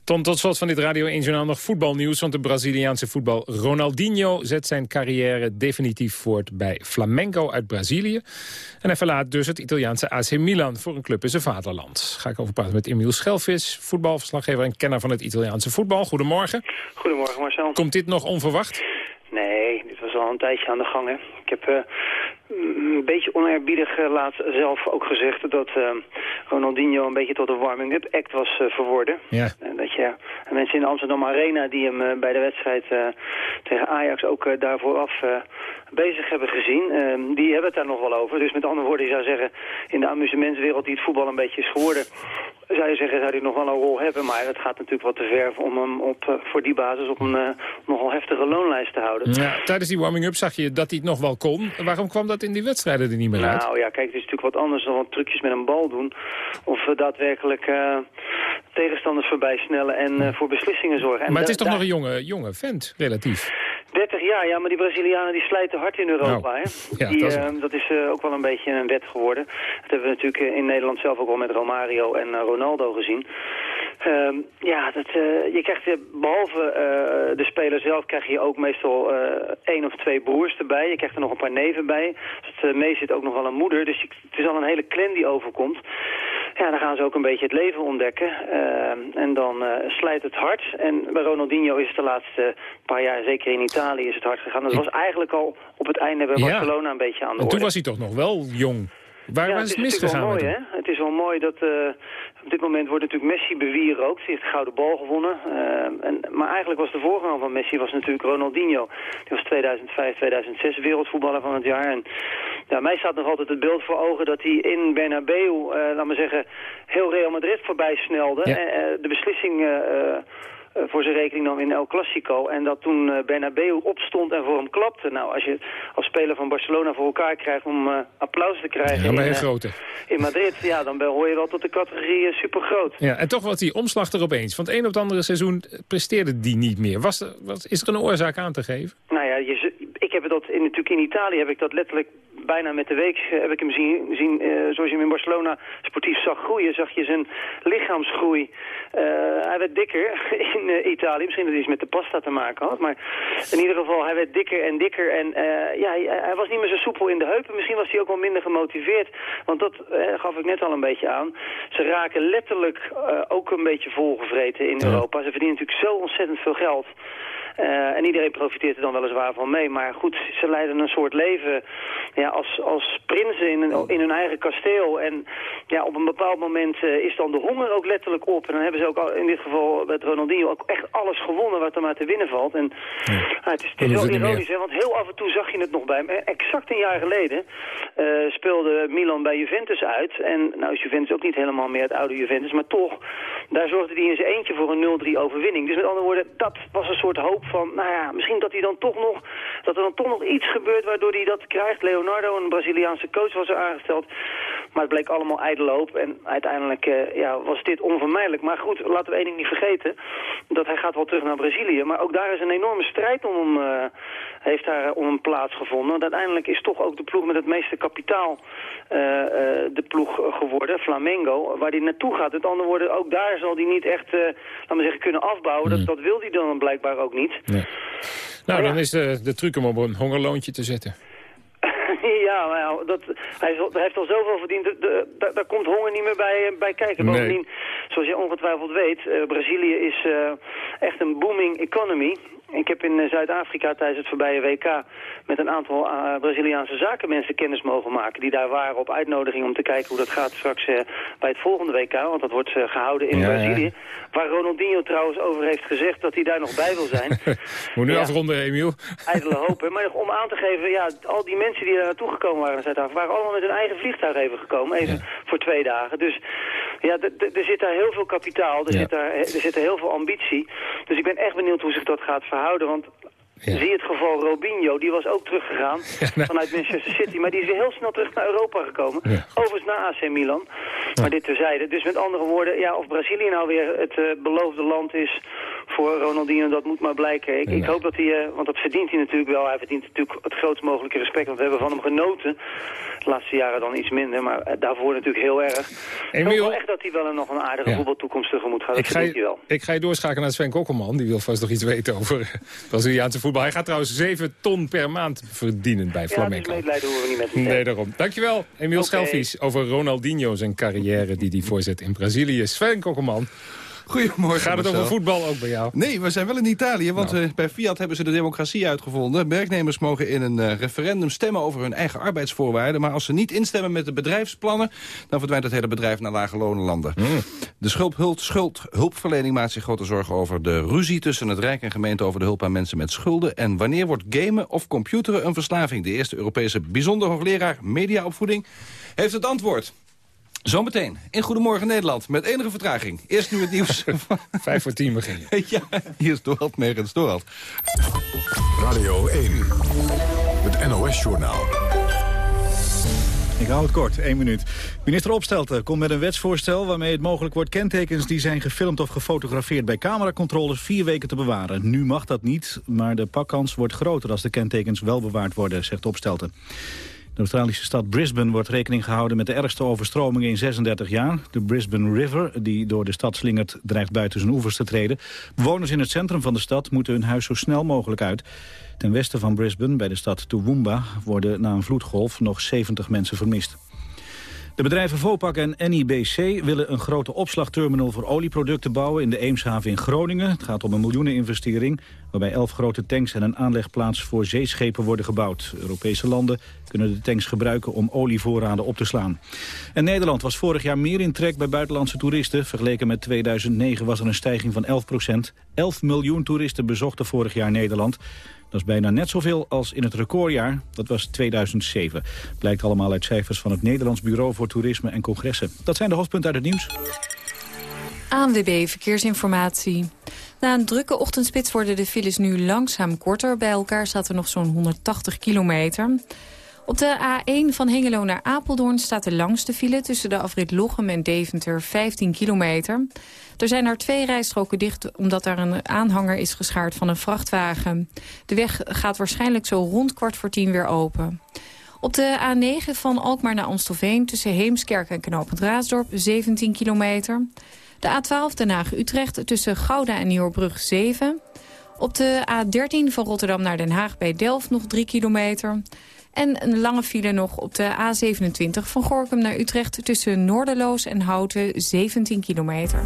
Tom, tot slot van dit Radio 1 Journaal nog voetbalnieuws. Want de Braziliaanse voetbal Ronaldinho zet zijn carrière definitief voort bij Flamengo uit Brazilië. En hij verlaat dus het Italiaanse AC Milan voor een club in zijn vaderland. Ga ik over praten met Emiel Schelvis, voetbalverslaggever en kenner van het Italiaanse voetbal. Goedemorgen. Goedemorgen Marcel. Komt dit nog onverwacht? Nee, dit was al een tijdje aan de gang. Hè. Ik heb uh, een beetje oneerbiedig uh, laat zelf ook gezegd dat uh, Ronaldinho een beetje tot een warming-up act was verworden. Ja. En dat je mensen in de Amsterdam Arena die hem bij de wedstrijd tegen Ajax ook daarvoor af bezig hebben gezien, die hebben het daar nog wel over. Dus met andere woorden, je zou zeggen, in de amusementswereld die het voetbal een beetje is geworden, zou je zeggen, zou hij nog wel een rol hebben. Maar het gaat natuurlijk wat te ver om hem op, voor die basis op een nogal heftige loonlijst te houden. Ja, tijdens die warming-up zag je dat hij het nog wel kon. Waarom kwam dat in die wedstrijden er niet meer uit? Nou ja, kijk, het is natuurlijk wat anders dan wat trucjes met een bal doen. Of uh, daadwerkelijk uh, tegenstanders voorbij snellen en voor beslissingen zorgen. En maar het is toch nog een jonge, jonge vent, relatief? 30 jaar, ja, maar die Brazilianen die slijten hard in Europa. Nou, hè? Ja, die, dat is, uh, dat is uh, ook wel een beetje een wet geworden. Dat hebben we natuurlijk in Nederland zelf ook wel met Romario en uh, Ronaldo gezien. Uh, ja, dat, je krijgt behalve de speler zelf krijg je ook meestal één of twee broers erbij. Je krijgt er nog een paar neven bij. Dus het mee zit ook nog wel een moeder. Dus je, het is al een hele clan die overkomt. Ja, dan gaan ze ook een beetje het leven ontdekken. en dan slijt het hard. En bij Ronaldinho is het de laatste paar jaar, zeker in Italië, is het hard gegaan. Dat was eigenlijk al op het einde bij Barcelona ja. een beetje aan de en orde. toen was hij toch nog wel jong. Waar ja, was het, het misgegaan? Mooi, hè? Het is wel mooi dat uh, op dit moment wordt natuurlijk Messi bewierookt. Hij heeft de gouden bal gewonnen. Uh, en, maar eigenlijk was de voorganger van Messi was natuurlijk Ronaldinho. Die was 2005, 2006 wereldvoetballer van het jaar. En ja, mij staat nog altijd het beeld voor ogen dat hij in Bernabeu, uh, laat maar zeggen, heel Real Madrid voorbij snelde. Ja. de beslissing voor zijn rekening nam in El Clasico. En dat toen uh, Bernabeu opstond en voor hem klapte. Nou, als je als speler van Barcelona voor elkaar krijgt om uh, applaus te krijgen Ja, maar in, grote. in Madrid, ja, dan hoor je wel tot de categorie supergroot. Ja, en toch was die omslag er opeens. Van het een op het andere seizoen presteerde die niet meer. Was er, was, is er een oorzaak aan te geven? Nou ja, je, ik heb dat in, natuurlijk in Italië heb ik dat letterlijk bijna met de week heb ik hem zien, zien uh, zoals je hem in Barcelona sportief zag groeien, zag je zijn lichaamsgroei. Uh, hij werd dikker in Italië, misschien dat hij iets met de pasta te maken had, maar in ieder geval hij werd dikker en dikker en ja, hij, hij, was niet meer zo soepel in de heupen. Misschien was hij ook wel minder gemotiveerd, want dat gaf ik net al een beetje aan. Ze raken letterlijk ook een beetje volgevreten in Europa. Ze verdienen natuurlijk zo ontzettend veel geld. Uh, en iedereen profiteert er dan weliswaar van mee. Maar goed, ze leiden een soort leven ja, als, als prinsen in, een, in hun eigen kasteel. En ja, op een bepaald moment uh, is dan de honger ook letterlijk op. En dan hebben ze ook al, in dit geval met Ronaldinho ook echt alles gewonnen wat er maar te winnen valt. En ja. uh, het is, het is wel ironisch, hè, want heel af en toe zag je het nog bij me. Exact een jaar geleden speelde Milan bij Juventus uit. En nou is Juventus ook niet helemaal meer het oude Juventus, maar toch, daar zorgde hij in zijn eentje voor een 0-3 overwinning. Dus met andere woorden, dat was een soort hoop van, nou ja, misschien dat hij dan toch nog, dat er dan toch nog iets gebeurt waardoor hij dat krijgt. Leonardo, een Braziliaanse coach, was er aangesteld. Maar het bleek allemaal ijdele hoop. En uiteindelijk ja, was dit onvermijdelijk. Maar goed, laten we één ding niet vergeten. Dat hij gaat wel terug naar Brazilië. Maar ook daar is een enorme strijd om hem, heeft daar om een plaats gevonden. Want uiteindelijk is toch ook de ploeg met het meeste kapitaal de ploeg geworden. Flamengo. Waar hij naartoe gaat. Met andere woorden, ook daar zal hij niet echt, laten we zeggen, kunnen afbouwen. Dat, dat wil hij dan blijkbaar ook niet. Nee. Nou, dan is de, de truc om op een hongerloontje te zetten. ja, maar dat, hij, heeft al zoveel verdiend. De, daar komt honger niet meer bij, bij kijken. Nee. Bovendien, zoals je ongetwijfeld weet, uh, Brazilië is uh, echt een booming economy. Ik heb in eh, Zuid-Afrika tijdens het voorbije WK met een aantal uh, Braziliaanse zakenmensen kennis mogen maken. Die daar waren op uitnodiging om te kijken hoe dat gaat straks uh, bij het volgende WK. Want dat wordt uh, gehouden in Brazilië. Waar Ronaldinho trouwens over heeft gezegd dat hij daar nog bij wil zijn. Moet nu ja, afronden, Emiel. Ijdele hoop. Maar om aan te geven, ja, al die mensen die daar naartoe gekomen waren in Zuid-Afrika... waren allemaal met hun eigen vliegtuig even gekomen. Even voor twee dagen. Dus ja, er zit daar heel veel kapitaal. Er, zit daar, er zit heel veel ambitie. Dus ik ben echt benieuwd hoe zich dat gaat verhouden. Want ja. Zie het geval Robinho, die was ook teruggegaan ja, vanuit Manchester City. Maar die is weer heel snel terug naar Europa gekomen. Ja. Overigens naar AC Milan. Maar dit terzijde. Dus met andere woorden, ja, of Brazilië nou weer het uh, beloofde land is voor Ronaldinho, dat moet maar blijken. Ik, ik hoop dat hij, uh, want dat verdient hij natuurlijk wel. Hij verdient natuurlijk het grootst mogelijke respect. Want we hebben van hem genoten. De laatste jaren dan iets minder, maar uh, daarvoor natuurlijk heel erg. Emiel... Ik hoop wel echt dat hij wel een, nog een aardige voetbaltoekomst tegemoet gaat. Dat ik ga, je, wel. ik ga je doorschakelen naar Sven Kokkelman. Die wil vast nog iets weten over Braziliaanse voetbal. Hij gaat trouwens 7 ton per maand verdienen bij Flamengo. Ja, medelijden hoeven we niet met Nee, daarom. Dankjewel, Emiel okay. Schelvies, over Ronaldinho zijn carrière die hij voorzet in Brazilië. Sven Kokkelman. Goedemorgen. Gaat het over voetbal ook bij jou? Nee, we zijn wel in Italië, want nou. uh, bij Fiat hebben ze de democratie uitgevonden. Werknemers mogen in een uh, referendum stemmen over hun eigen arbeidsvoorwaarden. Maar als ze niet instemmen met de bedrijfsplannen, dan verdwijnt het hele bedrijf naar lage lonenlanden. Mm. De schuldhulp, schuldhulpverlening maakt zich grote zorgen over de ruzie tussen het Rijk en gemeente over de hulp aan mensen met schulden. En wanneer wordt gamen of computeren een verslaving? De eerste Europese bijzonder hoogleraar mediaopvoeding heeft het antwoord. Zometeen in Goedemorgen Nederland met enige vertraging. Eerst nu het nieuws. Vijf voor tien beginnen. ja, hier is Dorald Megens. Dorald. Radio 1, het NOS-journaal. Ik hou het kort, één minuut. Minister Opstelten komt met een wetsvoorstel waarmee het mogelijk wordt kentekens die zijn gefilmd of gefotografeerd bij cameracontroles vier weken te bewaren. Nu mag dat niet, maar de pakkans wordt groter als de kentekens wel bewaard worden, zegt Opstelten. De Australische stad Brisbane wordt rekening gehouden met de ergste overstromingen in 36 jaar. De Brisbane River, die door de stad slingert, dreigt buiten zijn oevers te treden. Bewoners in het centrum van de stad moeten hun huis zo snel mogelijk uit. Ten westen van Brisbane, bij de stad Toowoomba, worden na een vloedgolf nog 70 mensen vermist. De bedrijven Vopak en NIBC willen een grote opslagterminal voor olieproducten bouwen in de Eemshaven in Groningen. Het gaat om een miljoeneninvestering waarbij elf grote tanks en een aanlegplaats voor zeeschepen worden gebouwd. Europese landen kunnen de tanks gebruiken om olievoorraden op te slaan. En Nederland was vorig jaar meer in trek bij buitenlandse toeristen. Vergeleken met 2009 was er een stijging van 11 procent. 11 miljoen toeristen bezochten vorig jaar Nederland. Dat is bijna net zoveel als in het recordjaar, dat was 2007. Blijkt allemaal uit cijfers van het Nederlands Bureau voor Toerisme en Congressen. Dat zijn de hoofdpunten uit het nieuws. ANWB Verkeersinformatie. Na een drukke ochtendspits worden de files nu langzaam korter. Bij elkaar er nog zo'n 180 kilometer. Op de A1 van Hengelo naar Apeldoorn staat de langste file... tussen de afrit Lochem en Deventer, 15 kilometer. Er zijn er twee rijstroken dicht omdat er een aanhanger is geschaard van een vrachtwagen. De weg gaat waarschijnlijk zo rond kwart voor tien weer open. Op de A9 van Alkmaar naar Amstelveen tussen Heemskerk en Knopend Raasdorp 17 kilometer. De A12 Den Haag-Utrecht tussen Gouda en Nieuwerbrug 7. Op de A13 van Rotterdam naar Den Haag bij Delft nog 3 kilometer. En een lange file nog op de A27 van Gorkum naar Utrecht... tussen Noorderloos en Houten, 17 kilometer.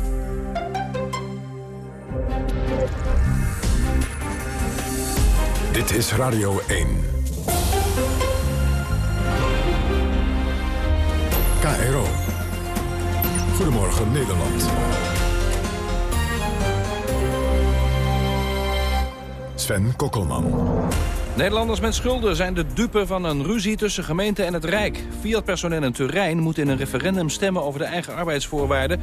Dit is Radio 1. KRO. Goedemorgen Nederland. Sven Kokkelman. Nederlanders met schulden zijn de dupe van een ruzie tussen gemeente en het Rijk. Fiat-personeel in Turijn moet in een referendum stemmen over de eigen arbeidsvoorwaarden.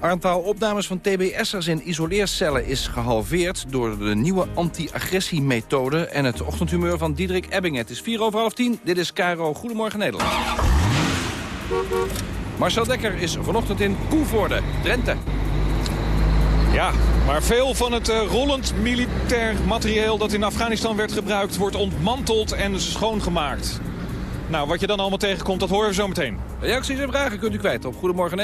Aantal opnames van TBS'ers in isoleercellen is gehalveerd... door de nieuwe anti-agressiemethode en het ochtendhumeur van Diederik Ebbing. Het is vier over half tien. Dit is Caro. Goedemorgen Nederland. Marcel Dekker is vanochtend in Koevoorde, Drenthe. Ja, maar veel van het uh, rollend militair materieel dat in Afghanistan werd gebruikt... wordt ontmanteld en schoongemaakt. Nou, wat je dan allemaal tegenkomt, dat horen we zo meteen. Reacties en vragen kunt u kwijt op Goedemorgen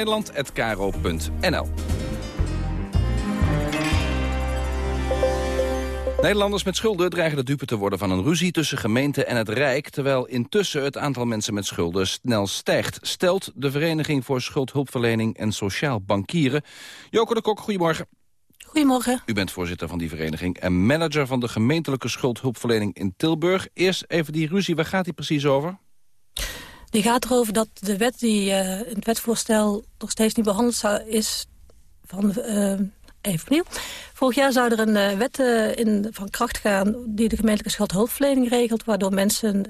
Nederlanders met schulden dreigen de dupe te worden van een ruzie tussen gemeente en het Rijk... terwijl intussen het aantal mensen met schulden snel stijgt... stelt de Vereniging voor Schuldhulpverlening en Sociaal Bankieren. Joko de Kok, goedemorgen. Goedemorgen. U bent voorzitter van die vereniging en manager van de gemeentelijke schuldhulpverlening in Tilburg. Eerst even die ruzie, waar gaat die precies over? Die gaat erover dat de wet die uh, in het wetsvoorstel nog steeds niet behandeld is... van uh, even opnieuw. Vorig jaar zou er een uh, wet in, van kracht gaan die de gemeentelijke schuldhulpverlening regelt... waardoor mensen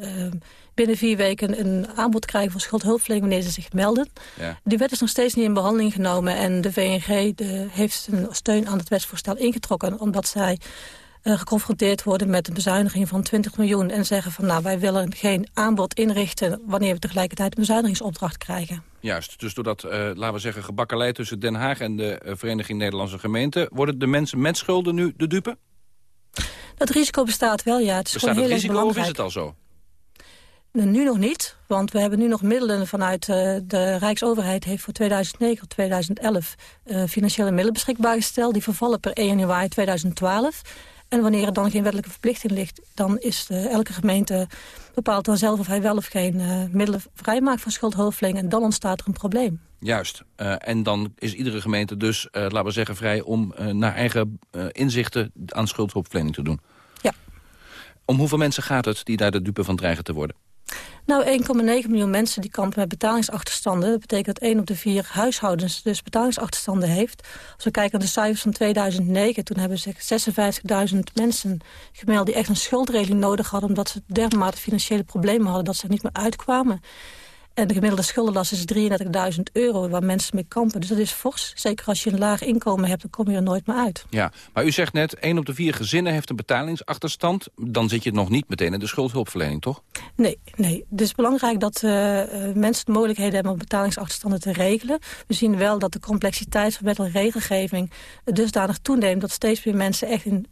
binnen vier weken een aanbod krijgen voor schuldhulpverlening wanneer ze zich melden. Ja. Die wet is nog steeds niet in behandeling genomen en de VNG de, heeft zijn steun aan het wetsvoorstel ingetrokken... omdat zij geconfronteerd worden met een bezuiniging van 20 miljoen... en zeggen van nou, wij willen geen aanbod inrichten... wanneer we tegelijkertijd een bezuinigingsopdracht krijgen. Juist, dus doordat, uh, laten we zeggen, gebakkelei tussen Den Haag... en de uh, Vereniging Nederlandse Gemeenten... worden de mensen met schulden nu de dupe? Dat risico bestaat wel, ja. Het is bestaat gewoon het heel risico of is het al zo? Nu nog niet, want we hebben nu nog middelen vanuit uh, de Rijksoverheid... heeft voor 2009 of 2011 uh, financiële middelen beschikbaar gesteld. Die vervallen per 1 januari 2012. En wanneer er dan geen wettelijke verplichting ligt... dan is de, elke gemeente bepaalt dan zelf of hij wel of geen uh, middelen vrijmaakt voor schuldhulpverlening. En dan ontstaat er een probleem. Juist. Uh, en dan is iedere gemeente dus, uh, laten we zeggen, vrij... om naar eigen inzichten aan schuldhulpverlening te doen. Ja. Om hoeveel mensen gaat het die daar de dupe van dreigen te worden? Nou, 1,9 miljoen mensen die kampen met betalingsachterstanden. Dat betekent dat 1 op de 4 huishoudens dus betalingsachterstanden heeft. Als we kijken naar de cijfers van 2009... toen hebben zich 56.000 mensen gemeld die echt een schuldregeling nodig hadden... omdat ze dermate financiële problemen hadden dat ze er niet meer uitkwamen. En de gemiddelde schuldenlast is 33.000 euro waar mensen mee kampen. Dus dat is fors. Zeker als je een laag inkomen hebt, dan kom je er nooit meer uit. Ja, maar u zegt net, 1 op de 4 gezinnen heeft een betalingsachterstand. Dan zit je nog niet meteen in de schuldhulpverlening, toch? Nee, nee. Het is belangrijk dat uh, mensen de mogelijkheden hebben om betalingsachterstanden te regelen. We zien wel dat de complexiteit van wettelijke regelgeving dusdanig toeneemt... dat steeds meer mensen echt in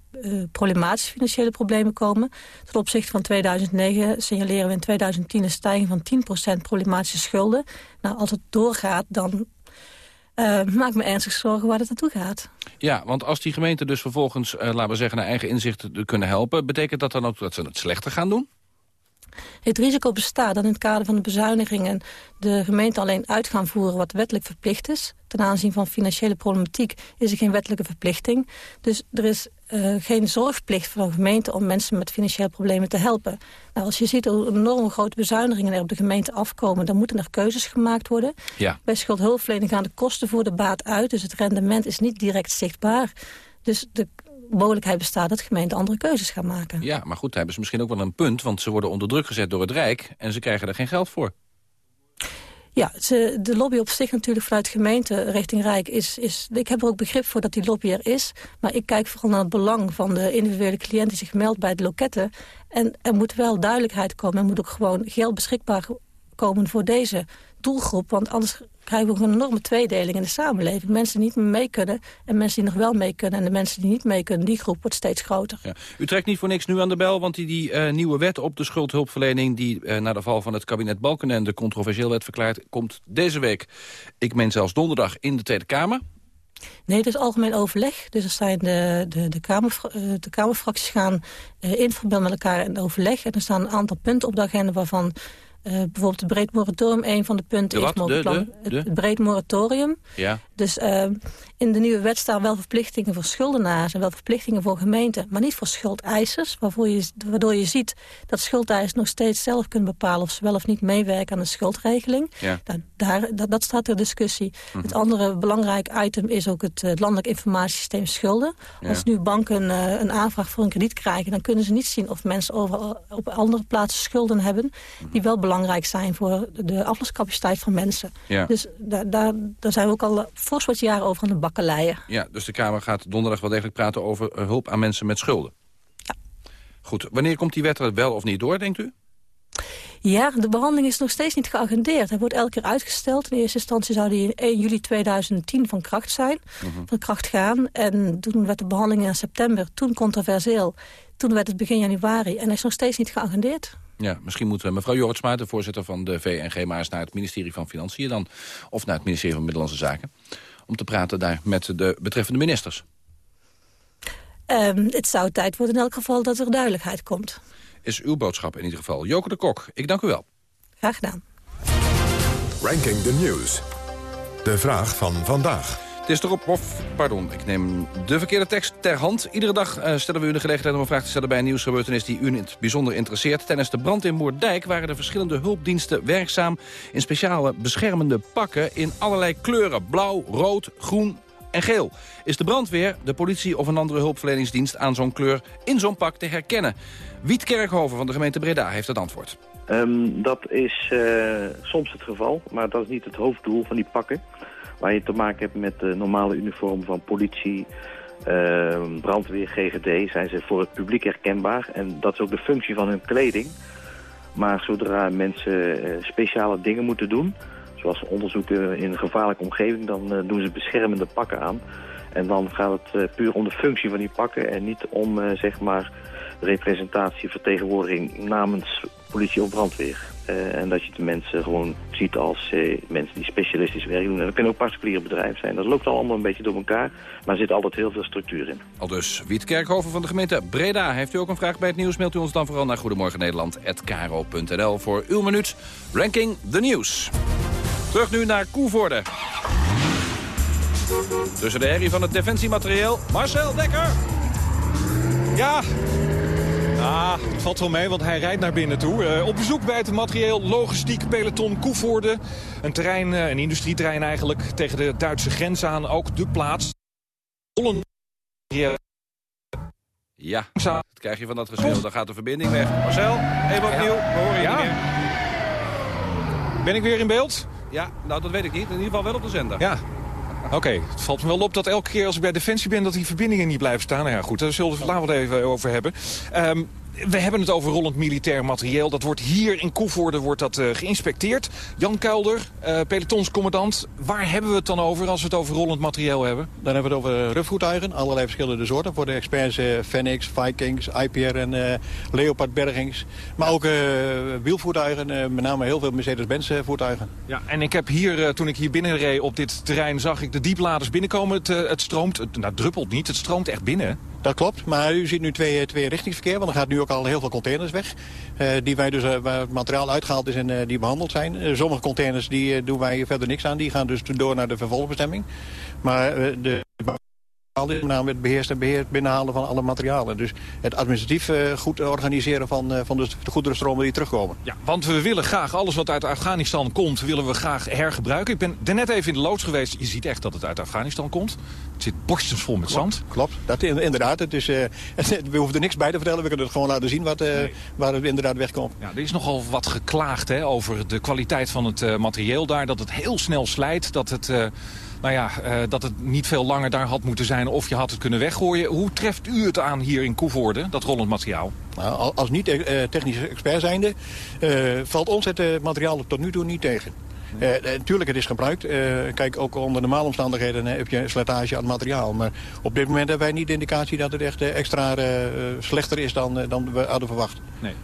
problematische financiële problemen komen. Ten opzichte van 2009 signaleren we in 2010 een stijging van 10% problematische schulden. Nou, als het doorgaat, dan uh, maak me ernstig zorgen waar het naartoe gaat. Ja, want als die gemeenten dus vervolgens, uh, laten we zeggen, naar eigen inzicht kunnen helpen... betekent dat dan ook dat ze het slechter gaan doen? Het risico bestaat dat in het kader van de bezuinigingen... de gemeente alleen uit gaan voeren wat wettelijk verplicht is. Ten aanzien van financiële problematiek is er geen wettelijke verplichting. Dus er is uh, geen zorgplicht van een gemeente om mensen met financiële problemen te helpen. Nou, als je ziet hoe enorm grote bezuinigingen er op de gemeente afkomen... dan moeten er keuzes gemaakt worden. Ja. Bij schuldhulpverlening gaan de kosten voor de baat uit... dus het rendement is niet direct zichtbaar. Dus de mogelijkheid bestaat dat gemeenten andere keuzes gaan maken. Ja, maar goed, daar hebben ze misschien ook wel een punt... want ze worden onder druk gezet door het Rijk en ze krijgen er geen geld voor. Ja, de lobby op zich natuurlijk vanuit gemeente richting Rijk is, is... Ik heb er ook begrip voor dat die lobby er is. Maar ik kijk vooral naar het belang van de individuele cliënt die zich meldt bij de loketten. En er moet wel duidelijkheid komen. Er moet ook gewoon geld beschikbaar komen voor deze doelgroep. Want anders krijgen we een enorme tweedeling in de samenleving. Mensen die niet meer mee kunnen en mensen die nog wel mee kunnen. En de mensen die niet mee kunnen, die groep wordt steeds groter. Ja. U trekt niet voor niks nu aan de bel, want die, die uh, nieuwe wet op de schuldhulpverlening... die uh, na de val van het kabinet Balkenende controversieel werd verklaard... komt deze week, ik meen zelfs donderdag, in de Tweede Kamer. Nee, het is algemeen overleg. Dus er zijn de, de, de, kamer, de Kamerfracties gaan in verband met elkaar in overleg. En er staan een aantal punten op de agenda waarvan bijvoorbeeld het breed moratorium, een van de punten de is... De, de? Het, breed moratorium. Ja. Dus uh, in de nieuwe wet staan wel verplichtingen voor schuldenaars... en wel verplichtingen voor gemeenten, maar niet voor schuldeisers... Waarvoor je, waardoor je ziet dat schuldeisers nog steeds zelf kunnen bepalen... of ze wel of niet meewerken aan de schuldregeling. Ja. Nou, daar, dat, dat staat ter discussie. Mm -hmm. Het andere belangrijk item is ook het, het landelijk informatiesysteem schulden. Ja. Als nu banken uh, een aanvraag voor een krediet krijgen... dan kunnen ze niet zien of mensen over, op andere plaatsen schulden hebben... die wel belangrijk zijn voor de aflosscapaciteit van mensen. Ja. Dus daar, daar, daar zijn we ook al fors wat jaren over aan de bakkeleien. Ja, dus de Kamer gaat donderdag wel degelijk praten over uh, hulp aan mensen met schulden. Ja. Goed, wanneer komt die wet er wel of niet door, denkt u? Ja, de behandeling is nog steeds niet geagendeerd. Hij wordt elke keer uitgesteld. In eerste instantie zou die in 1 juli 2010 van kracht zijn, van kracht gaan. En toen werd de behandeling in september, toen controversieel. Toen werd het begin januari en hij is nog steeds niet geagendeerd. Ja, misschien moeten we mevrouw Jorritsma, de voorzitter van de VNG... maar eens naar het ministerie van Financiën dan... of naar het ministerie van Middellandse Zaken... om te praten daar met de betreffende ministers. Um, het zou tijd worden in elk geval dat er duidelijkheid komt. Is uw boodschap in ieder geval. Joke de Kok, ik dank u wel. Graag gedaan. Ranking the News. De vraag van vandaag. Het is erop, of, pardon, ik neem de verkeerde tekst ter hand. Iedere dag uh, stellen we u de gelegenheid om een vraag te stellen bij een nieuwsgebeurtenis die u in het bijzonder interesseert. Tijdens de brand in Moerdijk waren de verschillende hulpdiensten werkzaam in speciale beschermende pakken in allerlei kleuren. Blauw, rood, groen en geel. Is de brandweer, de politie of een andere hulpverleningsdienst aan zo'n kleur in zo'n pak te herkennen? Wiet Kerkhoven van de gemeente Breda heeft het antwoord. Um, dat is uh, soms het geval, maar dat is niet het hoofddoel van die pakken. Waar je te maken hebt met de normale uniform van politie, uh, brandweer, GGD... zijn ze voor het publiek herkenbaar. En dat is ook de functie van hun kleding. Maar zodra mensen uh, speciale dingen moeten doen... zoals onderzoeken in een gevaarlijke omgeving... dan uh, doen ze beschermende pakken aan. En dan gaat het puur om de functie van die pakken... en niet om, zeg maar, representatie, vertegenwoordiging namens politie of brandweer. Uh, en dat je de mensen gewoon ziet als uh, mensen die specialistisch werk doen. En dat kunnen ook particuliere bedrijven zijn. Dat loopt allemaal een beetje door elkaar, maar er zit altijd heel veel structuur in. Al dus Wiet Kerkhoven van de gemeente Breda. Heeft u ook een vraag bij het nieuws, mailt u ons dan vooral naar goedemorgennederland.kro.nl voor uw minuut. Ranking the Nieuws. Terug nu naar Koevoorde. Tussen de herrie van het defensiematerieel, Marcel Dekker. Ja, Ah, het valt wel mee, want hij rijdt naar binnen toe. Uh, op bezoek bij het materieel logistiek peloton Koevoorde. Een terrein, uh, een industrieterrein eigenlijk, tegen de Duitse grens aan. Ook de plaats. Ja, dat krijg je van dat geschil. Dan gaat de verbinding weg. Marcel, even opnieuw. We horen je ja. niet meer. Ben ik weer in beeld? Ja, nou dat weet ik niet. In ieder geval wel op de zender. Ja, Oké, het valt me wel op dat elke keer als ik bij Defensie ben... dat die verbindingen niet blijven staan. Nou ja, goed, daar zullen we het later even over hebben. Um, we hebben het over rollend militair materieel. Dat wordt hier in Koevoorde wordt dat, uh, geïnspecteerd. Jan Kuilder, uh, pelotonscommandant. Waar hebben we het dan over als we het over rollend materieel hebben? Dan hebben we het over rufvoertuigen. Allerlei verschillende soorten. Voor de experts uh, Fenix, Vikings, IPR en Leopard bergings. Maar ook wielvoertuigen. met name heel veel Mercedes-Benz voertuigen. Ja, en ik heb hier, toen ik hier binnenreed op dit terrein... zag ik de diepladers binnenkomen. Het, het stroomt, het nou, druppelt niet, het stroomt echt binnen. Dat klopt, maar u ziet nu twee, twee richtingsverkeer, want er gaat nu ook al heel veel containers weg. Uh, die wij dus, uh, waar het materiaal uitgehaald is en die behandeld zijn. sommige containers die doen wij verder niks aan, die gaan dus door naar de vervolgbestemming. Maar de met name het beheerst en beheerd binnenhalen van alle materialen. Dus het administratief uh, goed organiseren van, uh, van de, de goederenstromen die terugkomen. Ja, want we willen graag alles wat uit Afghanistan komt, willen we graag hergebruiken. Ik ben er net even in de loods geweest. Je ziet echt dat het uit Afghanistan komt. Het zit borstensvol met klopt, zand. Klopt, dat, inderdaad. Het is, uh, we hoeven er niks bij te vertellen. We kunnen het gewoon laten zien wat, nee. waar het inderdaad wegkomt. Ja, er is nogal wat geklaagd hè, over de kwaliteit van het materieel daar. Dat het heel snel slijt, dat het nou ja, uh, dat het niet veel langer daar had moeten zijn... of je had het kunnen weggooien. Hoe treft u het aan hier in Koevoorde, dat rollend materiaal? Nou, als niet-technische expert zijnde... Valt ons het materiaal tot nu toe niet tegen. Uh, natuurlijk, het is gebruikt. Uh, kijk, ook onder normale omstandigheden heb je slijtage aan het materiaal. Maar op dit moment hebben wij niet de indicatie dat het echt extra slechter is dan, dan we hadden verwacht. Nee.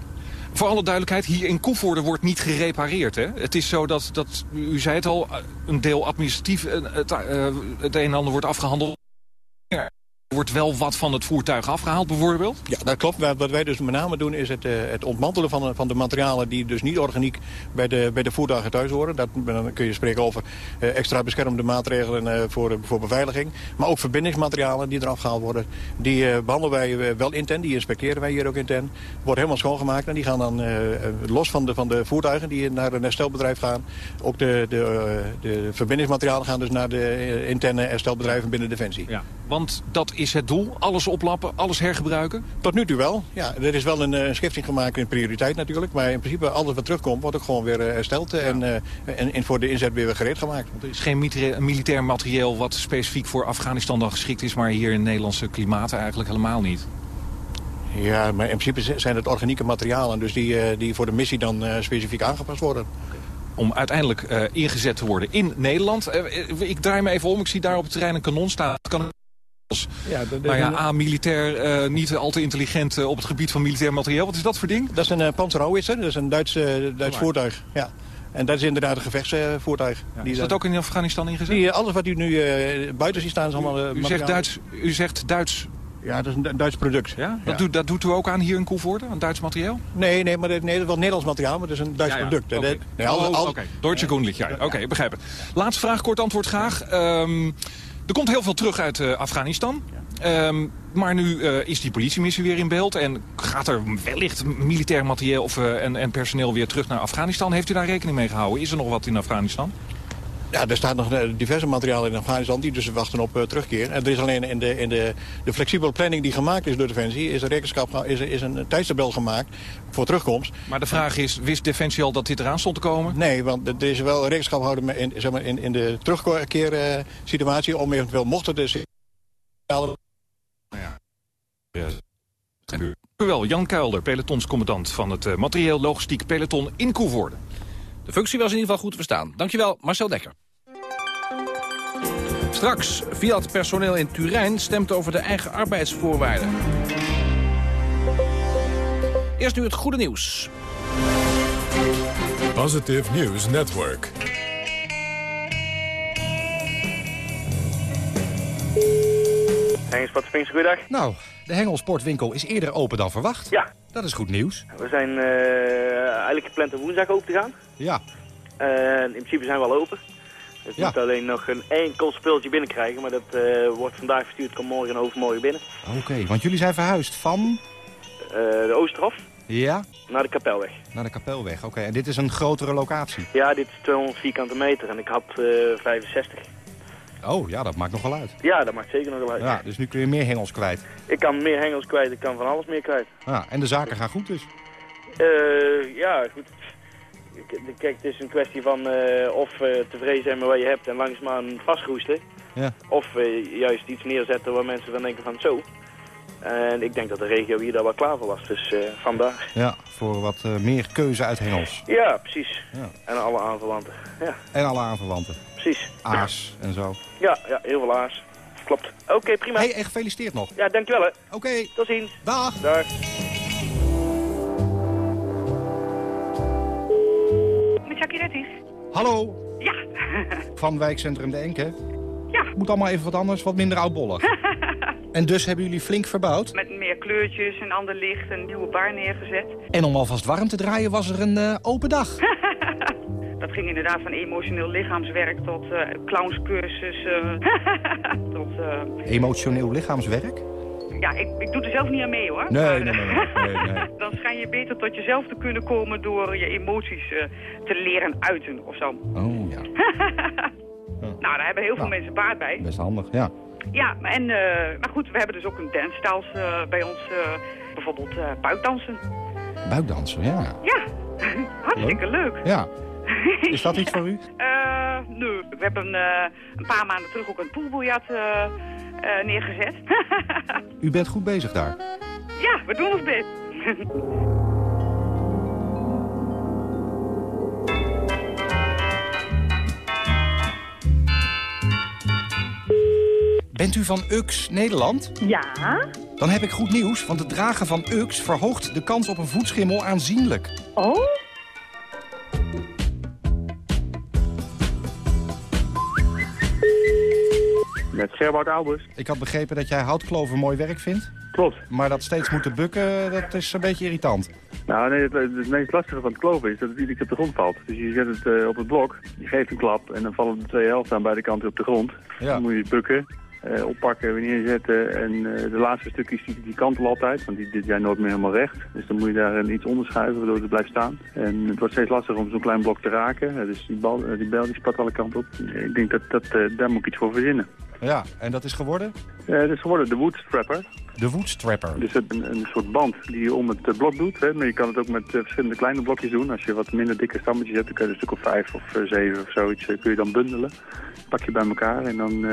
Voor alle duidelijkheid, hier in Koevoorde wordt niet gerepareerd. Hè? Het is zo dat, dat, u zei het al, een deel administratief, het, uh, het een en ander wordt afgehandeld. Er wordt wel wat van het voertuig afgehaald bijvoorbeeld? Ja, dat klopt. Wat wij dus met name doen is het, uh, het ontmantelen van, van de materialen... die dus niet organiek bij de, bij de voertuigen thuis horen. Dat, dan kun je spreken over uh, extra beschermende maatregelen uh, voor, voor beveiliging. Maar ook verbindingsmaterialen die eraf gehaald worden. Die behandelen wij wel intern, die inspecteren wij hier ook intern. Wordt helemaal schoongemaakt en die gaan dan los van de, van de voertuigen... die naar een herstelbedrijf gaan. Ook de, de, de verbindingsmaterialen gaan dus naar de interne herstelbedrijven binnen Defensie. Ja, want dat is het doel? Alles oplappen, alles hergebruiken? Tot nu toe wel. Ja, er is wel een uh, schifting gemaakt in prioriteit natuurlijk. Maar in principe alles wat terugkomt wordt ook gewoon weer uh, hersteld. Ja. En, en, en, voor de inzet weer gereed gemaakt. Want er is geen militair, materieel wat specifiek voor Afghanistan dan geschikt is... maar hier in Nederlandse klimaten eigenlijk helemaal niet. Ja, maar in principe zijn het organieke materialen... dus die, eh, die voor de missie dan eh, specifiek aangepast worden. Om uiteindelijk eh, ingezet te worden in Nederland. Eh, ik draai me even om, ik zie daar op het terrein een kanon staan. Het kan Ja, de, de- nou ja, A, militair, eh, niet al te intelligent eh, op het gebied van militair materieel. Wat is dat voor ding? Dat is een uh, Panzerhauwitzer, dat is een Duits, eh, Duits voertuig. Ja. En dat is inderdaad een gevechtsvoertuig. is dat ook in Afghanistan ingezet? Die, eh, alles wat u nu eh, buiten ziet staan is allemaal... eh, U zegt materiaal. Duits, u zegt Duits. Ja, dat is een Du- Duits product. Ja? Dat, Ja. Doet, dat doet u ook aan hier in Koevoorde, aan Duits materieel? Nee, nee, maar dat, nee, dat is wel Nederlands materiaal, maar dat is een Duits Ja, ja. product. Oké. Dat- nee, al- Oh, Oké, Deutsche Grundlichkeit. Oké, ik begrijp het. Laatste vraag, kort antwoord graag. Ehm, er komt heel veel terug uit eh, Afghanistan. Ehm, maar nu eh, is die politiemissie weer in beeld. En gaat er wellicht militair materieel of, eh, en, en personeel weer terug naar Afghanistan? Heeft u daar rekening mee gehouden? Is er nog wat in Afghanistan? Ja, er staat nog eh, diverse materiaal in Afghanistan die dus wachten op eh, terugkeer. En er is alleen in de, in de, de flexibele planning die gemaakt is door Defensie... is, er rekenschap, is, is een tijdstabel gemaakt voor terugkomst. Maar de vraag is, wist Defensie al dat dit eraan stond te komen? Nee, want er is wel rekenschap gehouden met- in, zeg maar, in, in de terugkeer situatie... om eventueel mochten de signalen Dank u wel, Jan Kuilder, pelotonscommandant van het eh, materieel logistiek peloton in Koevoorde. De functie was in ieder geval goed te verstaan. Dankjewel, Marcel Dekker. Straks, Fiat-personeel in Turijn stemt over de eigen arbeidsvoorwaarden. Eerst nu het goede nieuws. Positive News Network. Hengens Patspings, goeiedag. Nou, de Hengelsportwinkel is eerder open dan verwacht. Ja. Dat is goed nieuws. We zijn eh, eigenlijk gepland om woensdag open te gaan. Ja. Eh, in principe zijn we al open. Dus we Ja. moeten alleen nog een enkel speeltje binnenkrijgen. Maar dat eh, wordt vandaag verstuurd, komt morgen en overmorgen binnen. Oké, want jullie zijn verhuisd van... De Oosterhof Ja, naar de Kapelweg. naar de Kapelweg. Oké, en dit is een grotere locatie. Ja, dit is 200 vierkante meter en ik had eh 65. Oh, ja, dat maakt nogal uit. Ja, dat maakt zeker nog wel uit. Ja, dus nu kun je meer hengels kwijt. Ik kan meer hengels kwijt, ik kan van alles meer kwijt. Ja, en de zaken gaan goed dus. Eh, ja, goed. Kijk, het is een kwestie van eh, of eh, tevreden zijn met wat je hebt en langzaamaan vastgroesten. Ja. Of juist iets neerzetten waar mensen van denken van zo. En ik denk dat de regio hier daar wel klaar voor was, dus vandaar. Ja, voor wat meer keuze uit hengels. Ja, precies. Ja. En alle aanverwanten. Ja, En alle aanverwanten. Precies. Aas en zo. Ja, ja, heel veel aas. Klopt. Oké, prima. Hey, en gefeliciteerd nog. Ja, dankjewel hè. Oké. Tot ziens. Dag. Dag. Met Jackie. Hallo, Ja. van wijkcentrum De Enke. Ja. Moet allemaal even wat anders, wat minder oudbollig. en dus hebben jullie flink verbouwd. Met meer kleurtjes, een ander licht, een nieuwe bar neergezet. En om alvast warm te draaien was er een eh, open dag. Dat ging inderdaad van emotioneel lichaamswerk tot eh clownscursus. tot, eh, Emotioneel lichaamswerk? ja, ik, ik doe er zelf niet aan mee hoor. Nee, Maar, nee, nee. Dan schijn je beter tot jezelf te kunnen komen door je emoties eh, te leren uiten of zo. Oh ja, Nou, daar hebben heel veel mensen baat bij. best handig, ja. Ja, en, maar goed, we hebben dus ook een dance uh, bij ons. bijvoorbeeld buikdansen. Buikdansen, ja. Ja, hartstikke leuk. Ja. Is dat iets voor u? Eh, nee, we hebben eh, een paar maanden terug ook een poolbiljart eh, eh, neergezet. U bent goed bezig daar. ja, we doen ons best. Bent u van UX Nederland? Ja. Dan heb ik goed nieuws, want het dragen van UX verhoogt de kans op een voetschimmel aanzienlijk. Oh? Met Gerboud Albers. Ik had begrepen dat jij houtkloven mooi werk vindt. Klopt. Maar dat steeds moeten bukken, dat is een beetje irritant. Nou, nee, het, het meest lastige van het kloven is dat het iedere keer op de grond valt. Dus je zet het eh, op het blok, je geeft een klap en dan vallen de twee helften aan beide kanten op de grond. Ja. Dan moet je bukken, eh, oppakken, weer neerzetten. En eh, de laatste stukjes die, die kantelen altijd, want die dit jaar nooit meer helemaal recht. Dus dan moet je daar een iets onder schuiven, waardoor het blijft staan. En het wordt steeds lastiger om zo'n klein blok te raken. Dus die, bal, die bel die spat alle kanten op. Ik denk dat, dat daar moet ik iets voor verzinnen. Ja, en dat is geworden? Uh, het is geworden de Woodstrapper. De Woodstrapper. Dus een, een soort band die je om het eh, blok doet. Hè. Maar je kan het ook met uh, verschillende kleine blokjes doen. Als je wat minder dikke stammetjes hebt, dan kun je een stuk of vijf of uh, zeven of zoiets kun je dan bundelen. Pak je bij elkaar en dan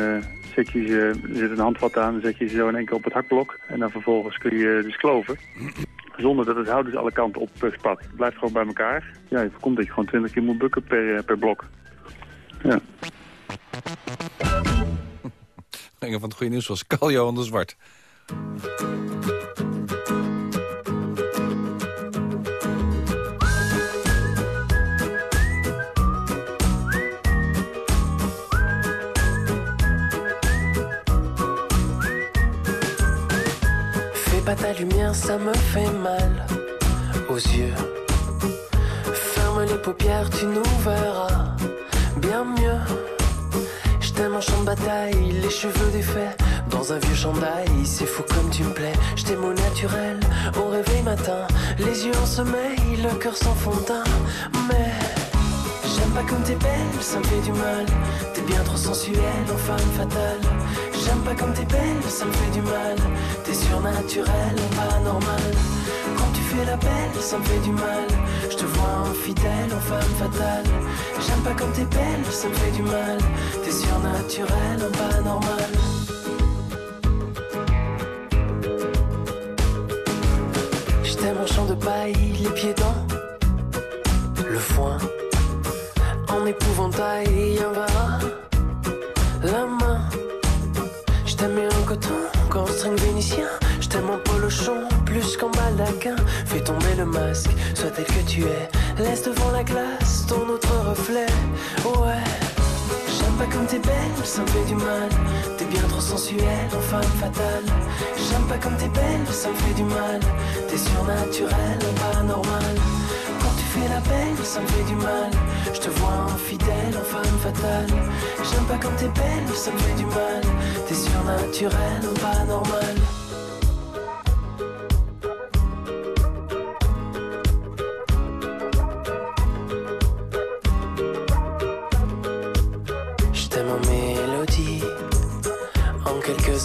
zet je ze, er zit een handvat aan, dan zet je ze zo in één keer op het hakblok. En dan vervolgens kun je dus kloven. Zonder dat het hout dus alle kanten op spat. Het blijft gewoon bij elkaar. Ja, je voorkomt dat je gewoon 20 keer moet bukken per, per blok. Ja. Brengen van het goede nieuws de Zwart. Fais pas ta lumière, ça me fait mal aux yeux. Ferme les paupières, tu nous verras bien mieux. T'aime en champ de bataille, les cheveux défaits dans un vieux chandail. C'est fou comme tu me plais, je t'aime au naturel, au réveil matin. Les yeux en sommeil, le cœur sans fond Mais j'aime pas comme t'es belle, ça me fait du mal. T'es bien trop sensuelle, en femme fatale. J'aime pas comme t'es belle, ça me fait du mal. T'es surnaturel, pas normal. Quand tu fais la belle, ça me fait du mal. Je te vois infidèle, en femme fatale. J'aime pas comme t'es belle, ça me fait du mal. T'es surnaturel, pas normal. J't'aime en champ de paille, les pieds dans le foin. En épouvantail, un vara, la main. J't'aime en coton, qu'en string vénitien. J't'aime en polochon, plus qu'en baldaquin. Fais tomber le masque, sois tel que tu es. Laisse devant la glace ton autre reflet. Ouais. J'aime pas comme t'es belle, ça me fait du mal. T'es bien trop sensuelle, en femme fatale. J'aime pas comme t'es belle, ça me fait du mal. T'es surnaturel, pas normal. Quand la belle, ça me fait du mal. Je te vois infidèle, en femme fatale. J'aime pas comme t'es belle, ça me fait du mal. T'es surnaturel, pas normal.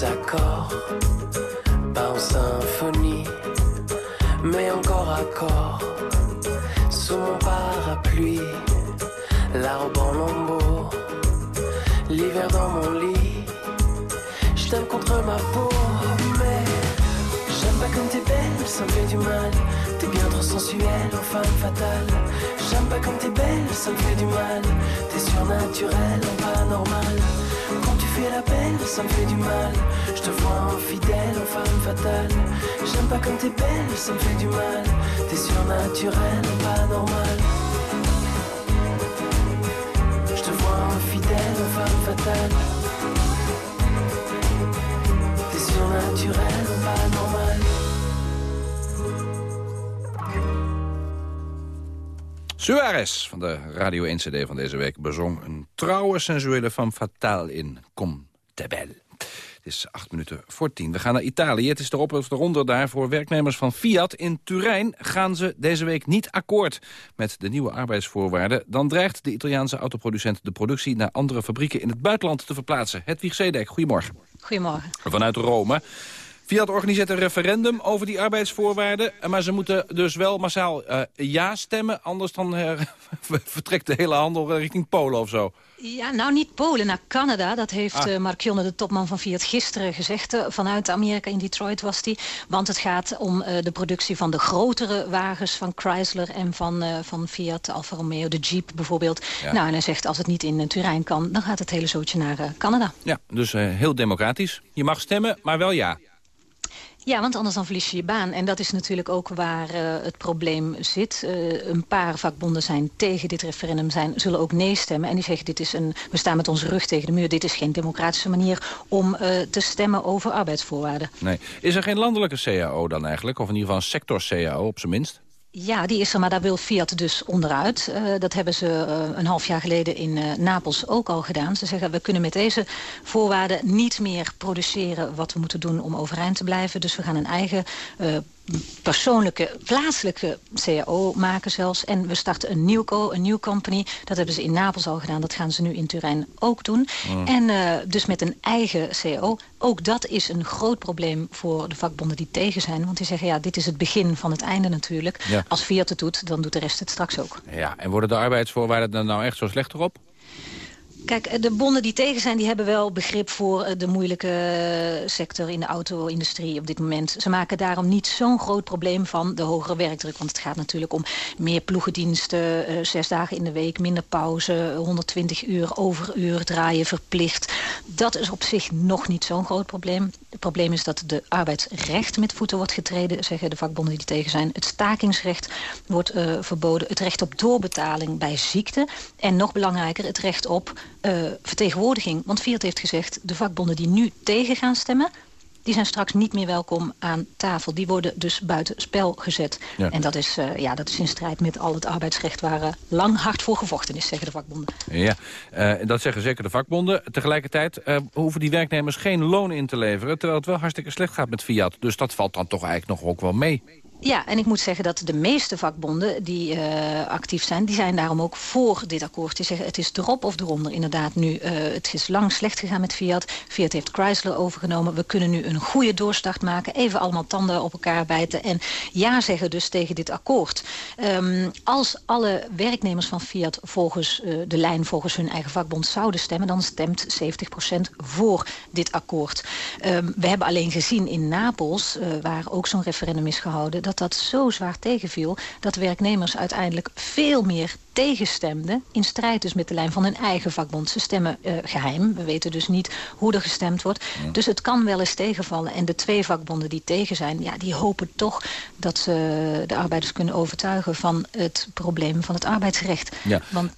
accords, j'aime pas comme t'es belle, ça me fait du mal. T'es bien trop sensuelle, en femme fatale. J'aime pas comme t'es belle, ça me fait du mal. T'es surnaturel, pas normal fais la peine, ça me fait du mal. Je te vois infidèle, en femme fatale. J'aime pas comme t'es belle, ça me fait du mal. T'es surnaturel, pas normal. Je te vois infidèle, en femme fatale. Surnaturel, pas normal. Suarez van de Radio 1 CD van deze week bezong een trouwe sensuele van Fataal in Com te. Het is acht minuten voor tien. We gaan naar Italië. Het is de op of ronde daar voor werknemers van Fiat. In Turijn gaan ze deze week niet akkoord met de nieuwe arbeidsvoorwaarden. Dan dreigt de Italiaanse autoproducent de productie naar andere fabrieken in het buitenland te verplaatsen. Hedwig Zedek, goedemorgen. Goedemorgen. Vanuit Rome. Fiat organiseert een referendum over die arbeidsvoorwaarden. Maar ze moeten dus wel massaal uh, ja stemmen. Anders dan uh, vertrekt de hele handel richting Polen of zo. Ja, nou niet Polen, naar Canada. Dat heeft ah. Mark Jonne, de topman van Fiat, gisteren gezegd. vanuit Amerika in Detroit was die. Want het gaat om de productie van de grotere wagens van Chrysler... en van, van Fiat, Alfa Romeo, de Jeep bijvoorbeeld. Nou, en hij zegt als het niet in Turijn kan... dan gaat het hele zootje naar Canada. Ja, dus heel democratisch. Je mag stemmen, maar wel ja. Ja, want anders dan verlies je je baan. En dat is natuurlijk ook waar uh, het probleem zit. Uh, een paar vakbonden zijn tegen dit referendum, zijn, zullen ook nee stemmen. En die zeggen, dit is een, we staan met onze rug tegen de muur. Dit is geen democratische manier om uh, te stemmen over arbeidsvoorwaarden. Nee. Is er geen landelijke CAO dan eigenlijk? Of in ieder geval een sector-CAO op zijn minst? Ja, die is er, maar daar wil Fiat dus onderuit. Uh, dat hebben ze uh, een half jaar geleden in uh, Napels ook al gedaan. Ze zeggen, we kunnen met deze voorwaarden niet meer produceren wat we moeten doen om overeind te blijven. Dus we gaan een eigen persoonlijke, plaatselijke CAO maken zelfs. En we starten een nieuw co, een nieuw company. Dat hebben ze in Napels al gedaan. Dat gaan ze nu in Turijn ook doen. Mm. En uh, dus met een eigen CAO. Ook dat is een groot probleem voor de vakbonden die tegen zijn. Want die zeggen, ja, dit is het begin van het einde natuurlijk. Ja. Als Fiat het doet, dan doet de rest het straks ook. Ja, en worden de arbeidsvoorwaarden er nou echt zo slechter op? Kijk, de bonden die tegen zijn, die hebben wel begrip voor de moeilijke sector in de auto-industrie op dit moment. Ze maken daarom niet zo'n groot probleem van de hogere werkdruk. Want het gaat natuurlijk om meer ploegendiensten, zes dagen in de week, minder pauze, 120 uur overuur draaien verplicht. Dat is op zich nog niet zo'n groot probleem. Het probleem is dat de arbeidsrecht met voeten wordt getreden, zeggen de vakbonden die tegen zijn. Het stakingsrecht wordt uh, verboden. Het recht op doorbetaling bij ziekte. En nog belangrijker, het recht op uh, vertegenwoordiging. Want Fiat heeft gezegd, de vakbonden die nu tegen gaan stemmen... die zijn straks niet meer welkom aan tafel. Die worden dus buiten spel gezet. Ja. En dat is, uh, ja, dat is in strijd met al het arbeidsrecht... waar uh, lang hard voor gevochten is, zeggen de vakbonden. Ja, uh, dat zeggen zeker de vakbonden. Tegelijkertijd hoeven die werknemers geen loon in te leveren... terwijl het wel hartstikke slecht gaat met Fiat. Dus dat valt dan toch eigenlijk nog ook wel mee. Ja, en ik moet zeggen dat de meeste vakbonden die uh, actief zijn... die zijn daarom ook voor dit akkoord. Die zeggen het is erop of eronder inderdaad nu. Uh, het is lang slecht gegaan met Fiat. Fiat heeft Chrysler overgenomen. We kunnen nu een goede doorstart maken. Even allemaal tanden op elkaar bijten. En ja zeggen dus tegen dit akkoord. Um, als alle werknemers van Fiat volgens uh, de lijn... volgens hun eigen vakbond zouden stemmen... dan stemt 70% voor dit akkoord. Um, we hebben alleen gezien in Napels... waar ook zo'n referendum is gehouden... dat dat zo zwaar tegenviel... dat werknemers uiteindelijk veel meer tegenstemden... in strijd dus met de lijn van hun eigen vakbond. Ze stemmen uh, geheim. We weten dus niet hoe er gestemd wordt. Ja. Dus het kan wel eens tegenvallen. En de twee vakbonden die tegen zijn... Ja, die hopen toch dat ze de arbeiders kunnen overtuigen... van het probleem van het arbeidsrecht. Ja, Want,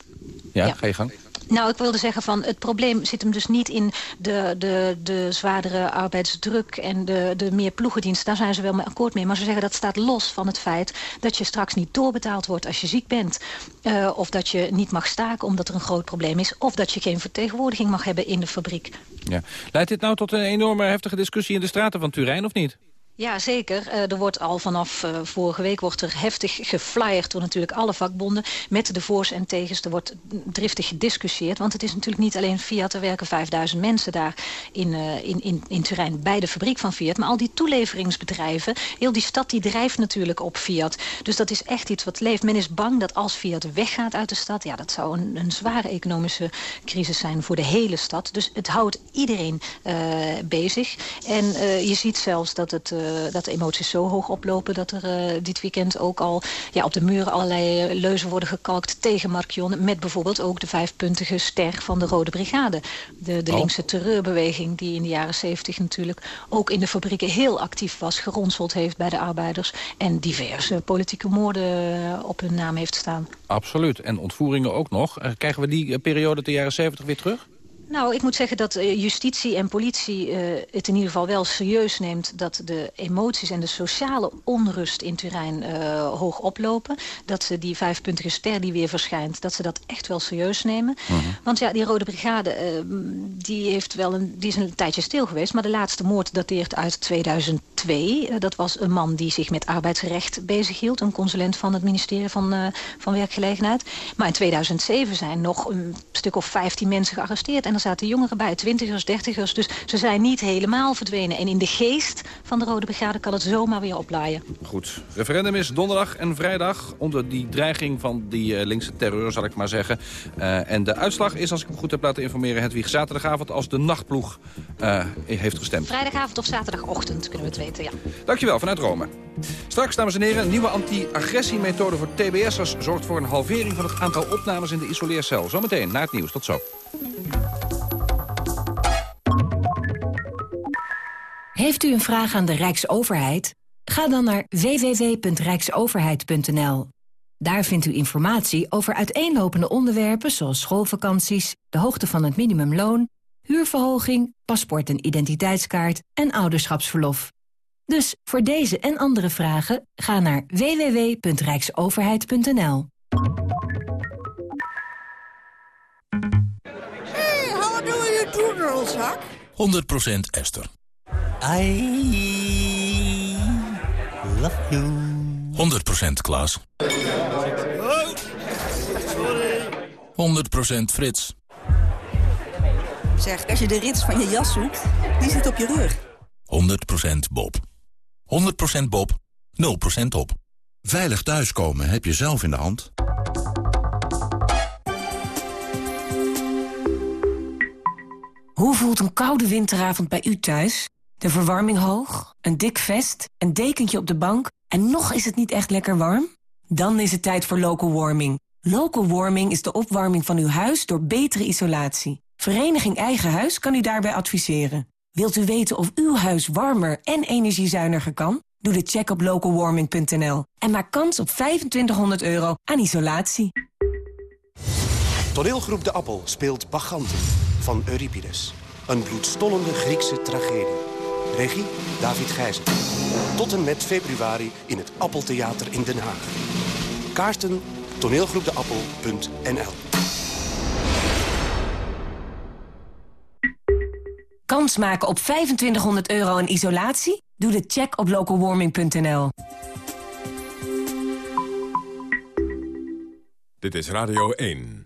ja, ja. ga je gang. Nou, ik wilde zeggen van het probleem zit hem dus niet in de, de, de zwaardere arbeidsdruk en de, de meer ploegendienst. Daar zijn ze wel mee akkoord mee. Maar ze zeggen dat staat los van het feit dat je straks niet doorbetaald wordt als je ziek bent. Uh, of dat je niet mag staken omdat er een groot probleem is. Of dat je geen vertegenwoordiging mag hebben in de fabriek. Ja. Leidt dit nou tot een enorme heftige discussie in de straten van Turijn of niet? Ja, zeker. Uh, er wordt al vanaf uh, vorige week wordt er heftig geflyerd door natuurlijk alle vakbonden. Met de voor's en tegens. Er wordt driftig gediscussieerd. Want het is natuurlijk niet alleen Fiat. Er werken 5000 mensen daar in, uh, in, in, in Turijn bij de fabriek van Fiat. Maar al die toeleveringsbedrijven, heel die stad die drijft natuurlijk op Fiat. Dus dat is echt iets wat leeft. Men is bang dat als Fiat weggaat uit de stad... ja, dat zou een, een zware economische crisis zijn voor de hele stad. Dus het houdt iedereen bezig. En je ziet zelfs dat het... dat de emoties zo hoog oplopen... dat er uh, dit weekend ook al ja, op de muren allerlei leuzen worden gekalkt tegen Markion... met bijvoorbeeld ook de vijfpuntige ster van de Rode Brigade. De, de oh. linkse terreurbeweging die in de jaren zeventig natuurlijk... ook in de fabrieken heel actief was, geronseld heeft bij de arbeiders... en diverse politieke moorden op hun naam heeft staan. Absoluut. En ontvoeringen ook nog. Krijgen we die periode de jaren zeventig weer terug? Nou, ik moet zeggen dat uh, justitie en politie uh, het in ieder geval wel serieus neemt... dat de emoties en de sociale onrust in Turijn uh, hoog oplopen. Dat ze die vijfpuntige ster die weer verschijnt, dat ze dat echt wel serieus nemen. Mhm. Want ja, die Rode Brigade, die, heeft wel een, die is een tijdje stil geweest... maar de laatste moord dateert uit 2002. dat was een man die zich met arbeidsrecht bezighield. Een consulent van het ministerie van, van Werkgelegenheid. Maar in 2007 zijn nog een stuk of 15 mensen gearresteerd... En er zaten jongeren bij, twintigers, dertigers. Dus ze zijn niet helemaal verdwenen. En in de geest van de Rode Brigade kan het zomaar weer oplaaien. Goed. Referendum is donderdag en vrijdag. Onder die dreiging van die uh, linkse terreur, zal ik maar zeggen. Uh, en de uitslag is, als ik me goed heb laten informeren... Hedwig zaterdagavond als de nachtploeg uh, heeft gestemd. Vrijdagavond of zaterdagochtend, kunnen we het weten, ja. Dankjewel, vanuit Rome. Straks, dames en heren, een nieuwe anti-agressiemethode voor TBS'ers... zorgt voor een halvering van het aantal opnames in de isoleercel. Zometeen, na het nieuws. Tot zo. Heeft u een vraag aan de Rijksoverheid? Ga dan naar www.rijksoverheid.nl. Daar vindt u informatie over uiteenlopende onderwerpen zoals schoolvakanties, de hoogte van het minimumloon, huurverhoging, paspoort en identiteitskaart en ouderschapsverlof. Dus voor deze en andere vragen ga naar www.rijksoverheid.nl. Hey, how do you do, girls, huh? 100% Esther. I love you. 100% Klaas. 100% Frits. Zeg, als je de rits van je jas zoekt, die zit op je rug. 100% Bob. 100% Bob. 0% op. Veilig thuiskomen heb je zelf in de hand. Hoe voelt een koude winteravond bij u thuis? De verwarming hoog, een dik vest, een dekentje op de bank... en nog is het niet echt lekker warm? Dan is het tijd voor local warming. Local warming is de opwarming van uw huis door betere isolatie. Vereniging Eigen Huis kan u daarbij adviseren. Wilt u weten of uw huis warmer en energiezuiniger kan? Doe de check op localwarming.nl en maak kans op 2500 euro aan isolatie. Toneelgroep De Appel speelt Baganten van Euripides. Een bloedstollende Griekse tragedie. Regie David Gijzen. Tot en met februari in het Appeltheater in Den Haag. Kaarten toneelgroepdeappel.nl Kans maken op 2500 euro aan isolatie? Doe de check op localwarming.nl. Dit is Radio 1.